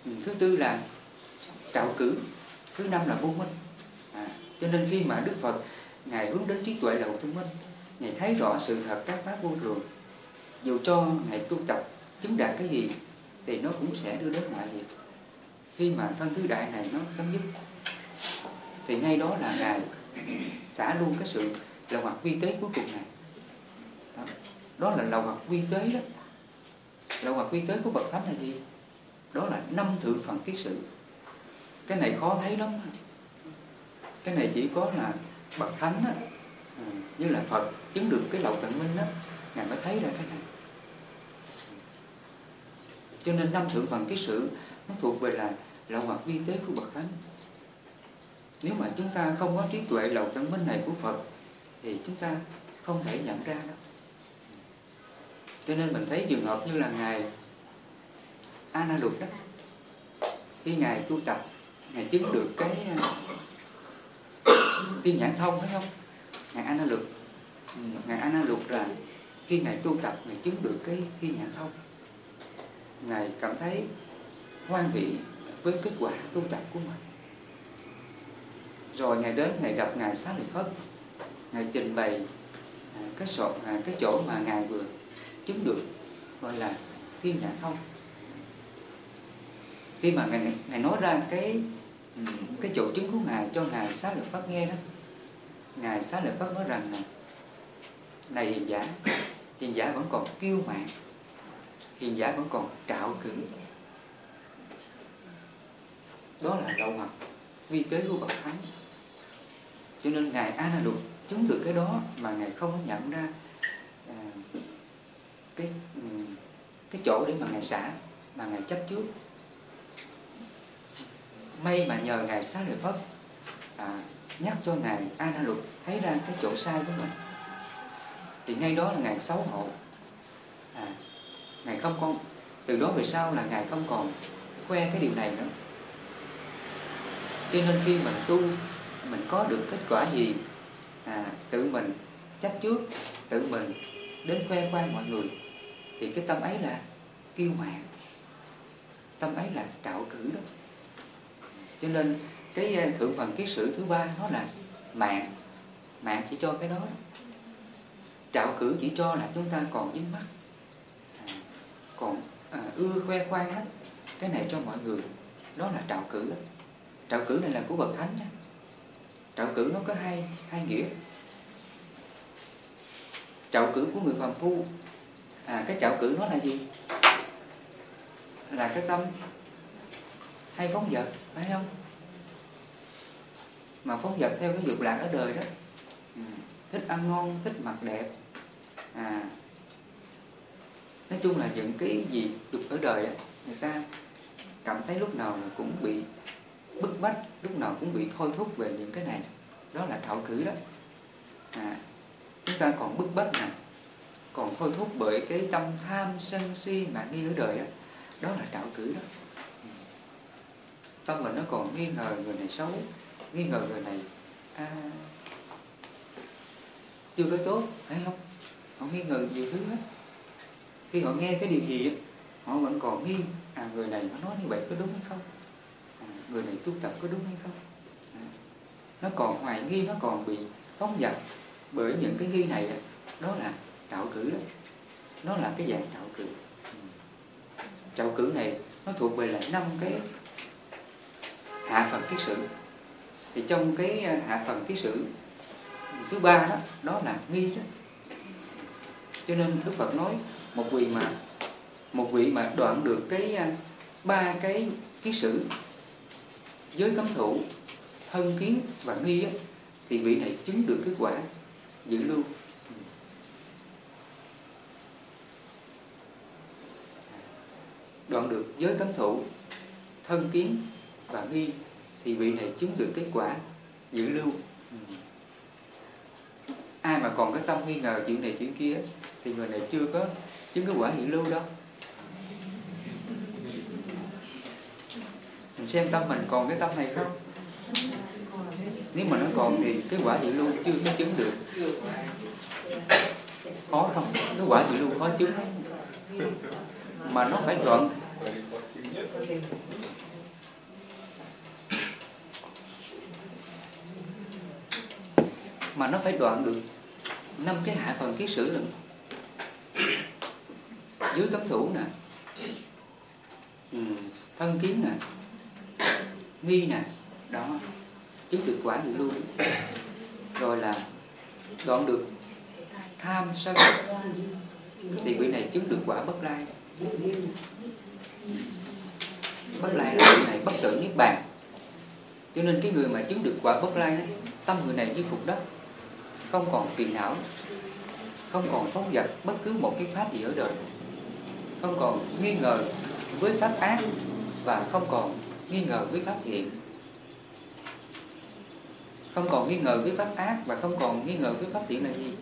thứ tư là trạo cử thứ năm là vô minh. À, cho nên khi mà đức phật ngài hướng đến trí tuệ đầu vô minh ngài thấy rõ sự thật các pháp vô thường dù cho ngài tu tập chứng đạt cái gì thì nó cũng sẽ đưa đến ngoại diệt khi mà thân thứ đại này nó chấm dứt thì ngay đó là ngài xả luôn cái sự lầu hoặc vi tế cuối cùng này. Đó, đó là lầu hoặc vi tế đó. Lầu hoặc vi tế của bậc thánh là gì? Đó là năm thượng phần kiết sự. Cái này khó thấy lắm cái này chỉ có là bậc thánh á, à, như là phật chứng được cái lầu tận minh đó ngài mới thấy ra cái này cho nên năm thượng phần ký sự nó thuộc về là lậu hoặc vi tế của bậc thánh. Nếu mà chúng ta không có trí tuệ lầu tận minh này của phật, thì chúng ta không thể nhận ra đâu. Cho nên mình thấy trường hợp như là ngài Ana Lục đó, khi ngài tu tập, ngài chứng được cái tiên nhãn thông phải không? Ngài Ana Lục ngài Ana Lục là khi ngài tu tập, ngài chứng được cái tiên nhãn thông ngài cảm thấy hoan vị với kết quả tu tập của mình rồi ngài đến, ngài gặp ngài Xá Lợi Phất ngài trình bày à, cái sổ à, cái chỗ mà ngài vừa chứng được, gọi là thiên nhãn không. khi mà ngài ngài nói ra cái ừ, cái chỗ chứng của ngài cho ngài xá lợi phất nghe đó, ngài xá lợi phất nói rằng là, này hiền giả hiền giả vẫn còn kiêu mạn hiền giả vẫn còn trạo cứng, đó là đạo mặt vi tế của bậc thánh. Cho nên ngài a na lục chứng được cái đó mà ngài không nhận ra à, cái cái chỗ để mà ngài xả mà ngài chấp trước. May mà nhờ ngài xá lợi phất à, nhắc cho ngài a na lục thấy ra cái chỗ sai của mình. Thì ngay đó là ngài xấu hổ. À, ngài không còn từ đó về sau là ngài không còn khoe cái điều này nữa. Cho nên khi mình tu mình có được kết quả gì à, tự mình chắc trước tự mình đến khoe khoang mọi người thì cái tâm ấy là kiêu mạng, tâm ấy là trạo cử đó. Cho nên cái à, thượng phần kiết sử thứ ba nó là mạng. Mạng chỉ cho cái đó. Trạo cử chỉ cho là chúng ta còn dính mắt ưa khoe khoang hết. Cái này cho mọi người, đó là trạo cử. Đó. trạo cử này là của bậc thánh nha. Trạo cử nó có hai hai nghĩa. Trạo cử của người phàm phu. À cái trạo cử nó là gì? Là cái tâm. Hay phóng vật, phải không? Mà phóng vật theo cái dục lạc ở đời đó. Ừ. thích ăn ngon, thích mặc đẹp. À nói chung là những cái gì dục ở đời á, người ta cảm thấy lúc nào là cũng bị bức bách lúc nào cũng bị thôi thúc về những cái này. Đó là thảo cử đó. À, chúng ta còn bức bách nè còn thôi thúc bởi cái tâm tham sân si mà nghi ở đời đó đó là đạo cử đó. Tâm mình nó còn nghi ngờ người này xấu nghi ngờ người này à, chưa có tốt phải không? Không nghi ngờ nhiều thứ hết khi họ nghe cái điều gì á họ vẫn còn nghi à người này nó nói như vậy có đúng hay không? À, người này tu tập có đúng hay không? À, nó còn hoài nghi nó còn bị phóng dật bởi những cái nghi này đó, đó là trạo cử đó. Nó là cái dạng trạo cử. Ừ. Trạo cử này nó thuộc về lại năm cái hạ phần kiết sử. Thì trong cái à, hạ phần kiết sử thứ ba đó đó là nghi đó. Cho nên Đức Phật nói một vị mà một vị mà đoạn được cái à, ba cái kiến sử giới cấm thủ thân kiến và nghi á, thì vị này chứng được kết quả giữ lưu. Đoạn được giới cấm thủ thân kiến và nghi thì vị này chứng được kết quả giữ lưu. Ai mà còn cái tâm nghi ngờ chuyện này chuyện kia thì người này chưa có chứng cái quả giữ lưu đâu mình xem tâm mình còn cái tâm này không? Nếu mà nó còn thì cái quả dự lưu chưa có chứng được. Khó không? Cái quả dự lưu khó chứng mà nó phải đoạn. Mà nó phải đoạn được. Năm cái hạ phần kiết sử lần dưới cấm thủ nè. Ừ, thân kiến nè. Nghi nè. Đó. Chứng được quả dự luôn rồi là đoạn được tham sân. Thì vị này chứng được quả bất lai. Bất lai là vị này bất tử niết bàn. Cho nên cái người mà chứng được quả bất lai đó, tâm người này như cục đất. Không còn tiền não. Không còn phóng vật bất cứ một cái pháp gì ở đời không còn nghi ngờ với pháp ác và không còn nghi ngờ với pháp thiện. Không còn nghi ngờ với pháp ác và không còn nghi ngờ với pháp thiện là gì?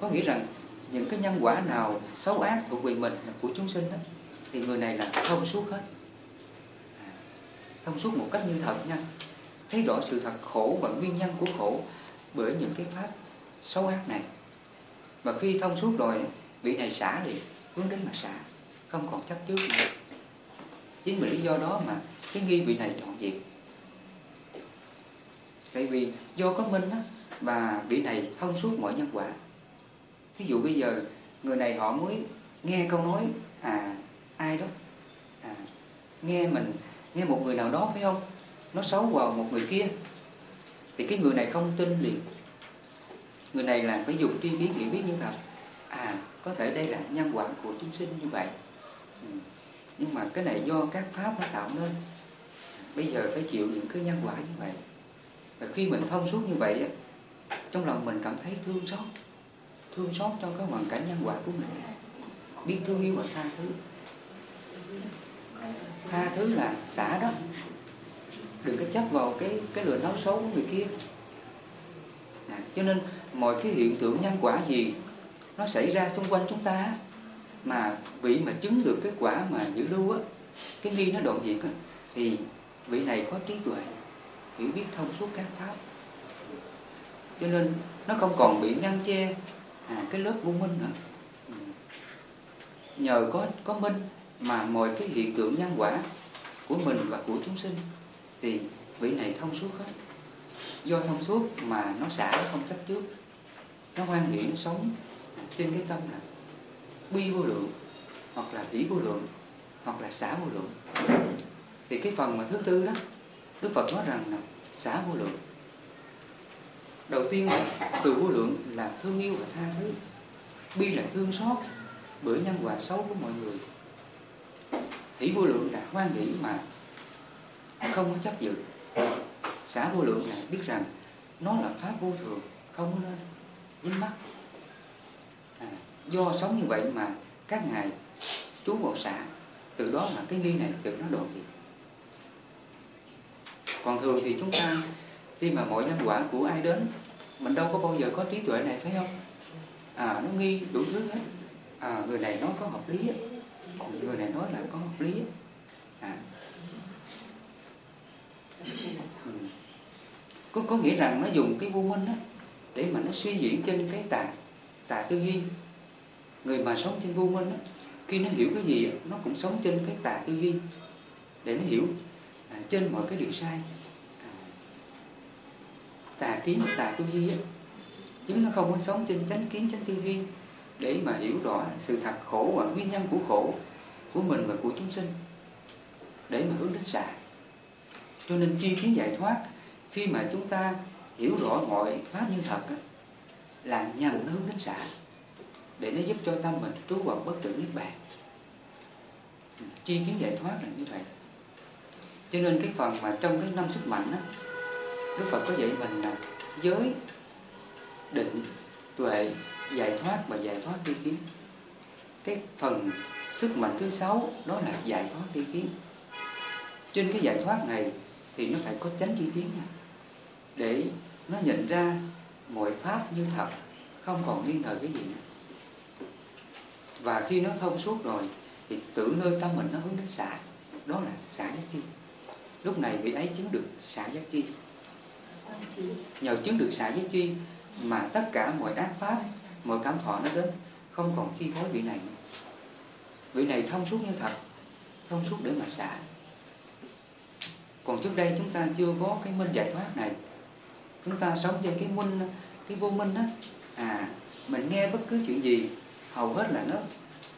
Có nghĩa rằng những cái nhân quả nào xấu ác thuộc về mình là của chúng sinh đó, thì người này là thông suốt hết. Thông suốt một cách như thật nha. Thấy rõ sự thật khổ và nguyên nhân của khổ bởi những cái pháp xấu ác này. Và khi thông suốt rồi vị này xả thì hướng đến mà xả không còn chấp trước nữa. Chính vì lý do đó mà cái nghi vị này trọn diệt tại vì do có minh á và vị này thông suốt mọi nhân quả. Thí dụ bây giờ người này họ mới nghe câu nói à ai đó à, nghe mình nghe một người nào đó phải không? Nó xấu vào một người kia thì cái người này không tin liền. Người này là phải dùng tri kiến hiểu biết như thật. À có thể đây là nhân quả của chúng sinh như vậy. Ừ. nhưng mà cái này do các pháp nó tạo nên. Bây giờ phải chịu những cái nhân quả như vậy. Và khi mình thông suốt như vậy trong lòng mình cảm thấy thương xót. Thương xót cho cái hoàn cảnh nhân quả của mình. Biết thương yêu và tha thứ. Tha thứ là xả đó. Đừng có chấp vào cái cái lửa nói xấu của người kia. À, cho nên mọi cái hiện tượng nhân quả gì nó xảy ra xung quanh chúng ta mà vị mà chứng được kết quả mà giữ lưu á cái nghi nó đoạn diệt á thì vị này có trí tuệ hiểu biết thông suốt các pháp. Cho nên nó không còn bị ngăn che à, cái lớp vô minh nữa. Nhờ có có minh mà mọi cái hiện tượng nhân quả của mình và của chúng sinh thì vị này thông suốt hết. Do thông suốt mà nó xả nó không chấp trước nó hoan hỷ nó sống trên cái tâm là bi vô lượng, hoặc là tỷ vô lượng, hoặc là xả vô lượng. Thì cái phần mà thứ tư đó, Đức Phật nói rằng là xả vô lượng. Đầu tiên là từ vô lượng là thương yêu và tha thứ. Bi là thương xót, bởi nhân quả xấu của mọi người. Hỷ vô lượng là hoan nghĩ mà không có chấp dự xả vô lượng là biết rằng nó là pháp vô thường, không có nên dính mắt do sống như vậy mà các ngài chú vào xã, từ đó là cái nghi này tự nó đổ đi. Còn thường thì chúng ta, khi mà mọi nhân quả của ai đến, mình đâu có bao giờ có trí tuệ này, phải không? À nó nghi đủ thứ hết. À người này nói có hợp lý người này nói là có hợp lý à. Ừ. có có nghĩa rằng nó dùng cái vô minh đó để mà nó suy diễn trên cái tà tà tư duy người mà sống trên vô minh đó, khi nó hiểu cái gì nó cũng sống trên cái tà tư duy. Để nó hiểu à, trên mọi cái điều sai à, tà kiến tà tư duy á chứ nó không có sống trên chánh kiến chánh tư duy. Để mà hiểu rõ sự thật khổ và nguyên nhân của khổ của mình và của chúng sinh để mà hướng đến xả cho nên chi kiến giải thoát khi mà chúng ta hiểu rõ mọi pháp như thật á, là nhằm hướng đến xả để nó giúp cho tâm mình trú vào bất tử niết bàn. Chi kiến giải thoát là như vậy. Cho nên cái phần mà trong cái năm sức mạnh á, Đức Phật có dạy mình là giới định tuệ giải thoát và giải thoát tri kiến. Cái phần sức mạnh thứ sáu đó là giải thoát tri kiến. Trên cái giải thoát này thì nó phải có chánh tri kiến để nó nhận ra mọi pháp như thật, không còn nghi ngờ cái gì nữa và khi nó thông suốt rồi thì tự nơi tâm mình nó hướng đến xả. Đó là xả giác chi. Lúc này vị ấy chứng được xả giác chi. Nhờ chứng được xả giác chi mà tất cả mọi ác pháp mọi cảm thọ nó đến không còn chi phối vị này nữa. vị này thông suốt như thật thông suốt để mà xả. Còn trước đây chúng ta chưa có cái minh giải thoát này. Chúng ta sống trên cái minh cái vô minh đó, à mình nghe bất cứ chuyện gì hầu hết là nó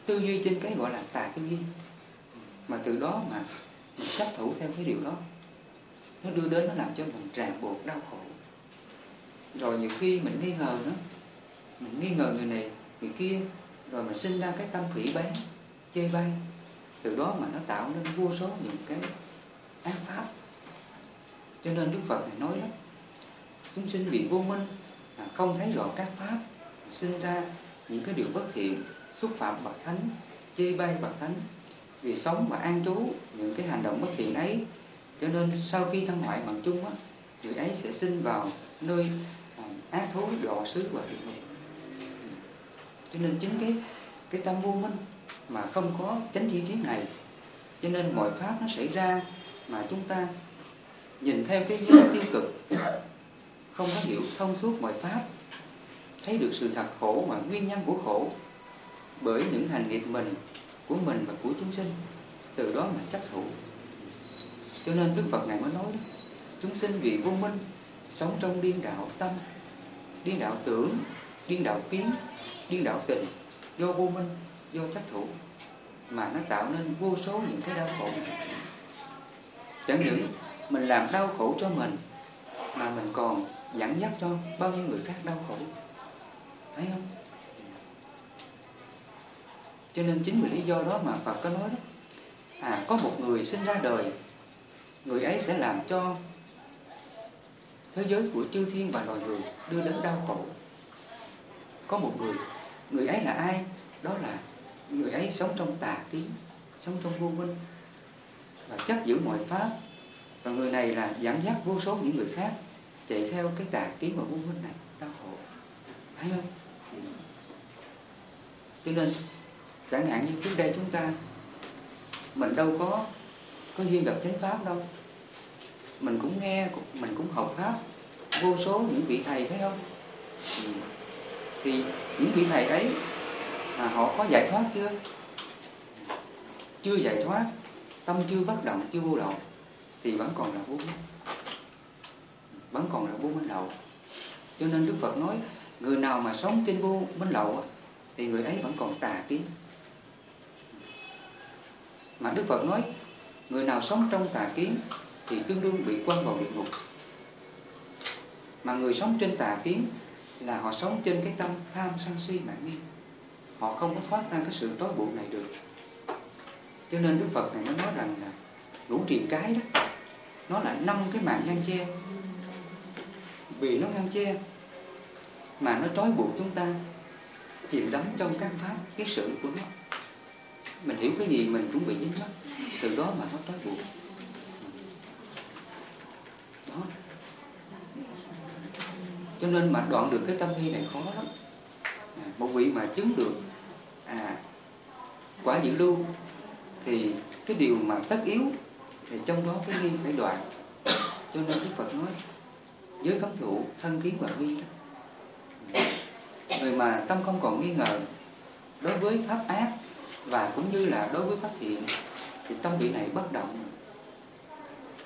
tư duy trên cái gọi là tà tư duy. Mà từ đó mà mình chấp thủ theo cái điều đó, nó đưa đến nó làm cho mình ràng buộc, đau khổ. Rồi nhiều khi mình nghi ngờ nữa, mình nghi ngờ người này, người kia, rồi mình sinh ra cái tâm phỉ bán chê bai. Từ đó mà nó tạo nên vô số những cái ác pháp. Cho nên đức phật này nói lắm chúng sinh bị vô minh không thấy rõ các pháp, sinh ra những cái điều bất thiện xúc phạm bậc thánh chê bai bậc thánh. Vì sống mà an trú những cái hành động bất thiện ấy cho nên sau khi thân hoại bằng chung á người ấy sẽ sinh vào nơi à, ác thú đọa xứ và địa ngục. Cho nên chính cái cái tâm vô minh mà không có chánh chi kiến này cho nên mọi pháp nó xảy ra mà chúng ta nhìn theo cái hướng tiêu cực không có hiểu thông suốt mọi pháp thấy được sự thật khổ và nguyên nhân của khổ bởi những hành nghiệp mình, của mình và của chúng sinh, từ đó mà chấp thụ cho nên Đức Phật Ngài mới nói đó, chúng sinh vì vô minh sống trong điên đạo tâm, điên đạo tưởng, điên đạo kiến, điên đạo tình, do vô minh, do chấp thủ mà nó tạo nên vô số những cái đau khổ chẳng những mình làm đau khổ cho mình, mà mình còn dẫn dắt cho bao nhiêu người khác đau khổ thấy không? Cho nên chính vì lý do đó mà Phật có nói đó à có một người sinh ra đời, người ấy sẽ làm cho thế giới của chư thiên và loài người đưa đến đau khổ. Có một người người ấy là ai? Đó là người ấy sống trong tà kiến, sống trong vô minh, và chấp giữ mọi pháp. Và người này là dẫn dắt vô số những người khác chạy theo cái tà kiến và vô minh này, đau khổ. Thấy không? Cho nên chẳng hạn như trước đây chúng ta mình đâu có có duyên gặp chánh pháp đâu. Mình cũng nghe mình cũng học pháp. Vô số những vị thầy phải không? Ừ. thì những vị thầy ấy à, họ có giải thoát chưa? Chưa giải thoát. Tâm chưa bất động chưa vô lậu. Thì vẫn còn là vô minh. Vẫn còn là vô minh lậu. Cho nên đức phật nói người nào mà sống trên vô minh lậu thì người ấy vẫn còn tà kiến. Mà đức phật nói, người nào sống trong tà kiến thì tương đương bị quăng vào địa ngục. Mà người sống trên tà kiến là họ sống trên cái tâm tham sân si mạng nghi. Họ không có thoát ra cái sự tối buộc này được. Cho nên Đức Phật này nó nói rằng là ngũ triền cái đó. Nó là năm cái mạng ngăn che. Vì nó ngăn che mà nó trói buộc chúng ta chìm đắm trong các pháp cái sự của nó. Mình hiểu cái gì mình cũng bị dính mắc. Từ đó mà nó trói buộc. Đó. Cho nên mà đoạn được cái tâm thi này khó lắm. À, một vị mà chứng được à quả dự lưu thì cái điều mà tất yếu thì trong đó cái nghi phải đoạn. Cho nên Đức Phật nói với cấm thủ thân kiến và nghi đó người mà tâm không còn nghi ngờ đối với pháp ác và cũng như là đối với pháp thiện thì tâm vị này bất động.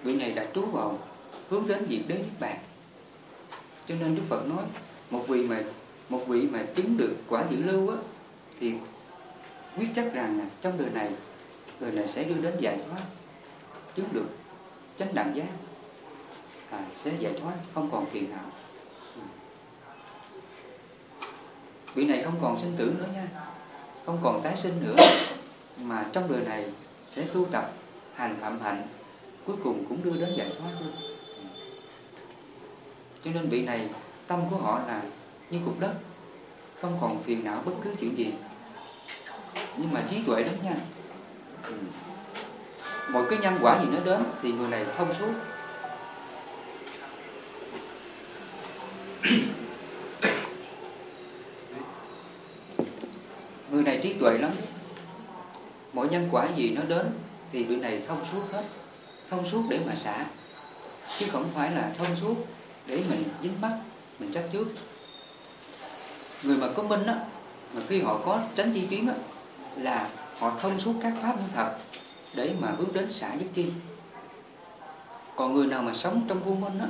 Vị này đã trú vào hướng đến diệt đế niết bàn. Cho nên đức phật nói một vị mà một vị mà chứng được quả dự lưu á thì quyết chắc rằng là trong đời này người này sẽ đưa đến giải thoát chứng được chánh đẳng giác à, sẽ giải thoát không còn phiền não. Vị này không còn sinh tử nữa nha. Không còn tái sinh nữa. Mà trong đời này sẽ tu tập, hành phạm hạnh, cuối cùng cũng đưa đến giải thoát luôn. Cho nên vị này, tâm của họ là như cục đất, không còn phiền não bất cứ chuyện gì. Nhưng mà trí tuệ lắm nha. Ừ. Mọi cái nhân quả gì nó đến thì người này thông suốt người này trí tuệ lắm. Mọi nhân quả gì nó đến thì vị này thông suốt hết thông suốt để mà xả. Chứ không phải là thông suốt để mình dính mắt mình chấp trước. Người mà có minh á mà khi họ có tránh chi kiến á là họ thông suốt các pháp như thật để mà hướng đến xả nhất chi. Còn người nào mà sống trong vô minh á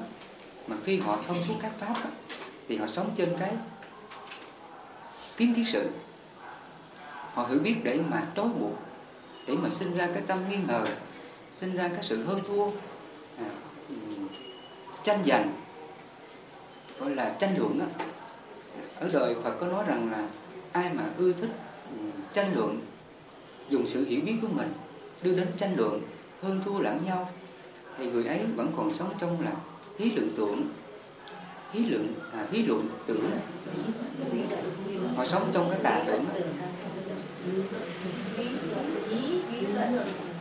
mà khi họ thông suốt các pháp á, thì họ sống trên cái kiến kiến sự họ hiểu biết để mà trói buộc để mà sinh ra cái tâm nghi ngờ sinh ra cái sự hơn thua à, tranh giành gọi là tranh luận đó. ở đời Phật có nói rằng là ai mà ưa thích tranh luận dùng sự hiểu biết của mình đưa đến tranh luận hơn thua lẫn nhau thì người ấy vẫn còn sống trong là hí lượng tưởng hí lượng à, hí luận tưởng. Họ sống trong cái tà tưởng đó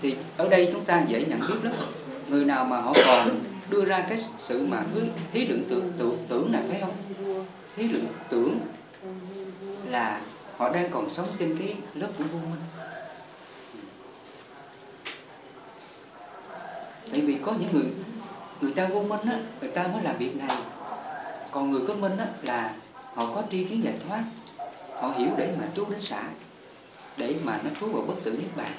thì ở đây chúng ta dễ nhận biết lắm. Người nào mà họ còn đưa ra cái sự mà thí lượng tưởng, tưởng, tưởng này phải không? Thí lượng tưởng là họ đang còn sống trên cái lớp của vô minh tại vì có những người người ta vô minh á người ta mới làm việc này. Còn người có minh á là họ có tri kiến giải thoát họ hiểu để mà trú đến xã để mà nó trú vào bất tử niết bàn.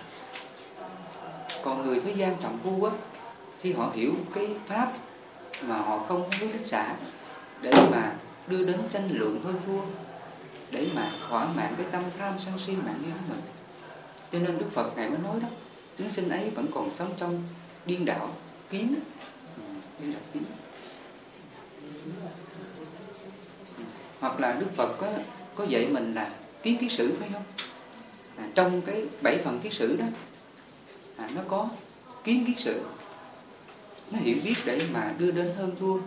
Còn người thế gian trọng phu á, khi họ hiểu cái pháp mà họ không có thích xã để mà đưa đến tranh lượng hơn thua, để mà thỏa mãn cái tâm tham sân si mạng nghi của mình. Cho nên đức phật ngài mới nói đó, chúng sinh ấy vẫn còn sống trong điên đảo kiến ừ, điên đảo kiến ừ. hoặc là đức phật có có dạy mình là kiến ký sử phải không? À, trong cái bảy phần kiết sử đó à, nó có kiến kiết sử nó hiểu biết để mà đưa đến hơn thua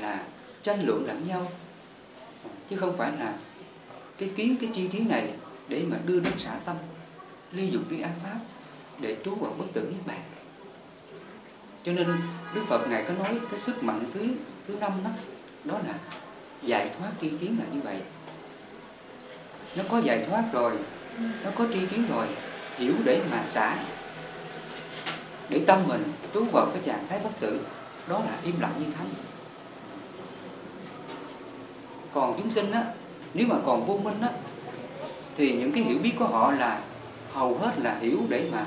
là tranh luận lẫn nhau. À, chứ không phải là cái kiến cái chi kiến này để mà đưa đến xả tâm ly dục đi ác pháp để trú vào bất tử niết bàn. Cho nên đức phật ngài có nói cái sức mạnh thứ thứ năm đó đó là giải thoát tri kiến là như vậy. Nó có giải thoát rồi nó có tri kiến rồi, hiểu để mà xả. Để tâm mình trú vào cái trạng thái bất tử, đó là im lặng như thánh. Còn chúng sinh á, nếu mà còn vô minh á, thì những cái hiểu biết của họ là hầu hết là hiểu để mà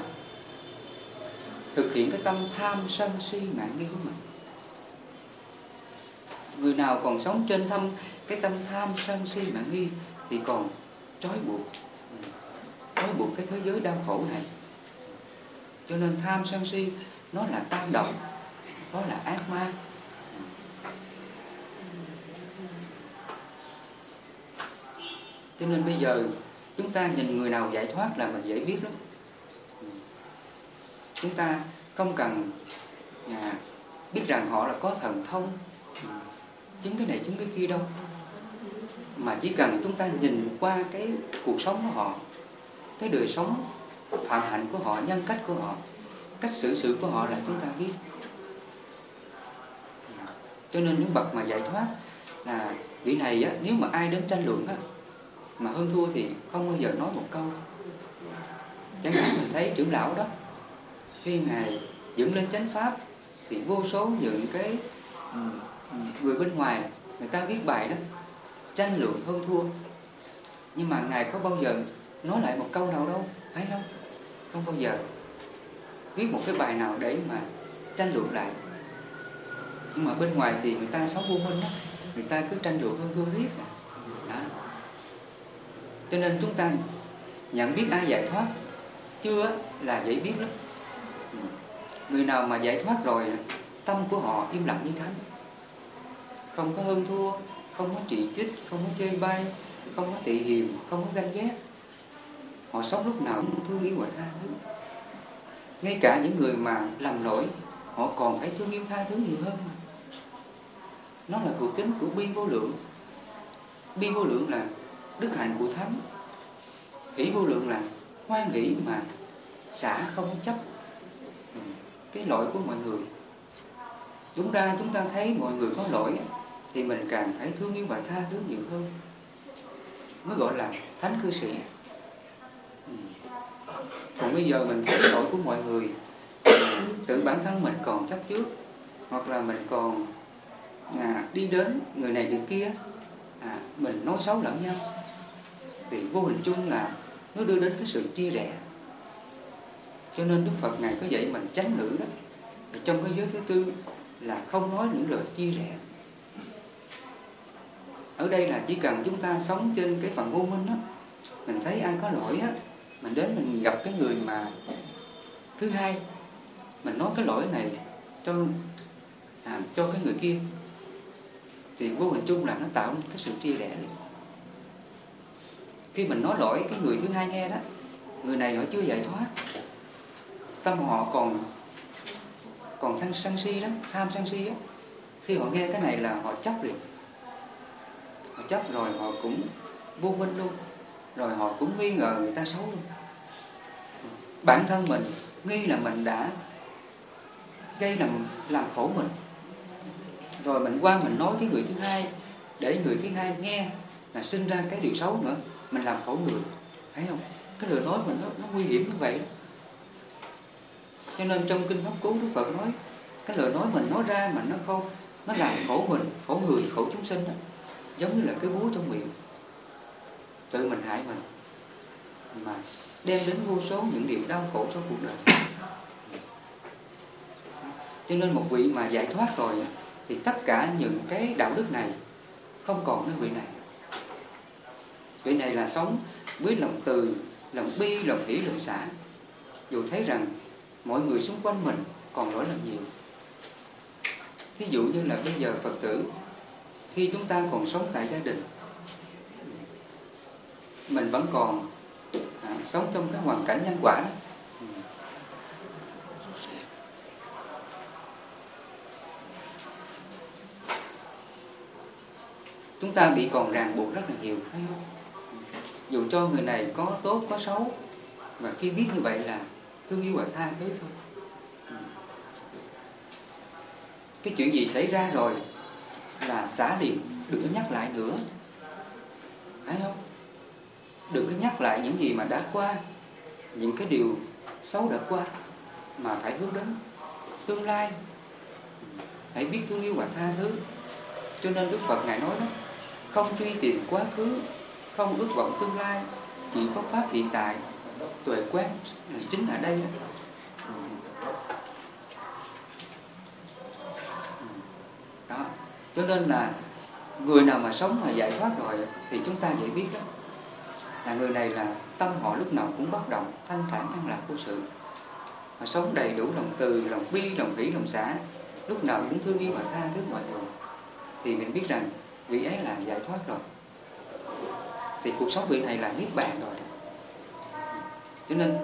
thực hiện cái tâm tham sân si mạng nghi của mình. Người nào còn sống trên thâm cái tâm tham sân si mạng nghi thì còn trói buộc trói buộc cái thế giới đau khổ này. Cho nên tham sân si nó là tam động nó là ác ma. Cho nên bây giờ chúng ta nhìn người nào giải thoát là mình dễ biết lắm. Chúng ta không cần à, biết rằng họ là có thần thông. Chứng cái này chứng cái kia đâu. Mà chỉ cần chúng ta nhìn qua cái cuộc sống của họ cái đời sống phạm hạnh của họ nhân cách của họ cách xử sự của họ là chúng ta biết. Cho nên những bậc mà giải thoát là vị này á, nếu mà ai đến tranh luận á, mà hơn thua thì không bao giờ nói một câu. Chẳng hạn mình thấy trưởng lão đó khi ngài dựng lên chánh pháp thì vô số những cái người bên ngoài người ta viết bài đó tranh luận hơn thua. Nhưng mà ngài có bao giờ nói lại một câu nào đâu, phải không? Không bao giờ viết một cái bài nào để mà tranh luận lại. Nhưng mà bên ngoài thì người ta sống vô minh đó. Người ta cứ tranh luận hơn thua riết à. đó. cho nên chúng ta nhận biết ai giải thoát, chưa là dễ biết lắm. Người nào mà giải thoát rồi, tâm của họ im lặng như thánh. Không có hơn thua, không có trị trích, không có chơi bay, không có tị hiềm, không có ganh ghét họ sống lúc nào cũng thương yêu và tha thứ. Ngay cả những người mà làm lỗi, họ còn phải thương yêu tha thứ nhiều hơn nó là thuộc tính của bi vô lượng. Bi vô lượng là đức hạnh của thánh. Hỷ vô lượng là hoan hỷ mà xả không chấp cái lỗi của mọi người. Đúng ra chúng ta thấy mọi người có lỗi thì mình càng phải thương yêu và tha thứ nhiều hơn. Mới gọi là thánh cư sĩ còn bây giờ mình thấy lỗi của mọi người tự bản thân mình còn chấp trước hoặc là mình còn à, đi đến người này người kia à, mình nói xấu lẫn nhau thì vô hình chung là nó đưa đến cái sự chia rẽ. Cho nên Đức Phật Ngài có dạy mình tránh ngữ đó trong cái giới thứ tư là không nói những lời chia rẽ. Ở đây là chỉ cần chúng ta sống trên cái phần vô minh đó mình thấy ai có lỗi á mình đến mình gặp cái người mà thứ hai mình nói cái lỗi này cho à, cho cái người kia thì vô hình chung là nó tạo nên cái sự chia rẽ liền. Khi mình nói lỗi cái người thứ hai nghe đó người này họ chưa giải thoát. Tâm họ còn còn tham sân si lắm tham sân si á. Khi họ nghe cái này là họ chấp liền. Họ chấp rồi họ cũng vô minh luôn rồi họ cũng nghi ngờ người ta xấu luôn. Bản thân mình nghi là mình đã gây làm làm khổ mình. Rồi mình qua mình nói cái người thứ hai để người thứ hai nghe là sinh ra cái điều xấu nữa mình làm khổ người. Thấy không? Cái lời nói mình nó, nó nguy hiểm như vậy. Cho nên trong kinh pháp cú Đức Phật nói cái lời nói mình nói ra mà nó không nó làm khổ mình khổ người khổ chúng sinh đó. giống như là cái búa trong miệng tự mình hại mình. Mà đem đến vô số những điều đau khổ trong cuộc đời. Cho nên một vị mà giải thoát rồi thì tất cả những cái đạo đức này không còn nơi vị này. Vị này là sống với lòng từ, lòng bi, lòng hỷ, lòng xã dù thấy rằng mọi người xung quanh mình còn lỗi lầm nhiều. Ví dụ như là bây giờ Phật tử, Khi chúng ta còn sống tại gia đình mình vẫn còn à, sống trong cái hoàn cảnh nhân quả Chúng ta bị còn ràng buộc rất là nhiều thấy không? Dù cho người này có tốt có xấu Và khi biết như vậy là thương yêu và tha thứ thôi. Cái chuyện gì xảy ra rồi là xả liền đừng có nhắc lại nữa. Thấy không? Đừng có nhắc lại những gì mà đã qua, những cái điều xấu đã qua mà phải hướng đến tương lai. Hãy biết thương yêu và tha thứ. Cho nên đức phật ngài nói đó, không truy tìm quá khứ, không ước vọng tương lai, chỉ có pháp hiện tại, tuệ quán chính là đây đó. đó. Cho nên là người nào mà sống mà giải thoát rồi thì chúng ta dễ biết đó là người này là tâm họ lúc nào cũng bất động, thanh thản an lạc vô sự. Họ sống đầy đủ lòng từ, lòng bi, lòng nghĩ, lòng xã lúc nào cũng thương yêu và tha thứ mọi người. Thì mình biết rằng vị ấy là giải thoát rồi. Thì cuộc sống vị này là niết bàn rồi. Cho nên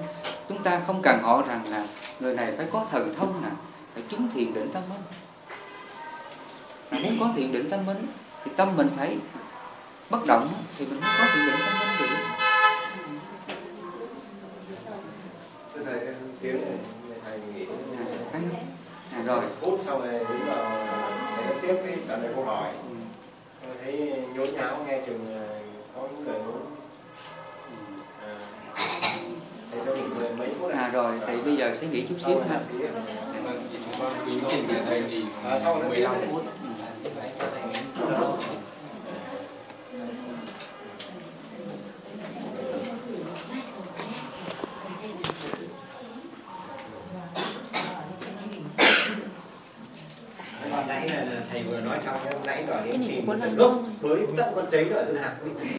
chúng ta không cần họ rằng là người này phải có thần thông nè, phải chứng thiền định tâm minh. Mà muốn có thiền định tâm minh, thì tâm mình phải bất động thì mình mới có thiền định tâm minh được Thưa thầy, em tiếng thầy nghĩ à, à, rồi. Phút sau này đến giờ thầy đã tiếp cái trả lời câu hỏi. Ừ. tôi thấy nhốn nháo nghe chừng có những người muốn. Ừ. à, thầy cho nghỉ mười mấy phút. À rồi thì bây giờ sẽ nghỉ chút xíu ha. này ạ. Vâng, thì trình ở đây thì À, sau đó 15 tiếp phút. Hồi nãy là thầy vừa nói xong hôm nãy đòi Cái đến này tìm của con tận làm gốc với tận con giấy đợi tôi hạt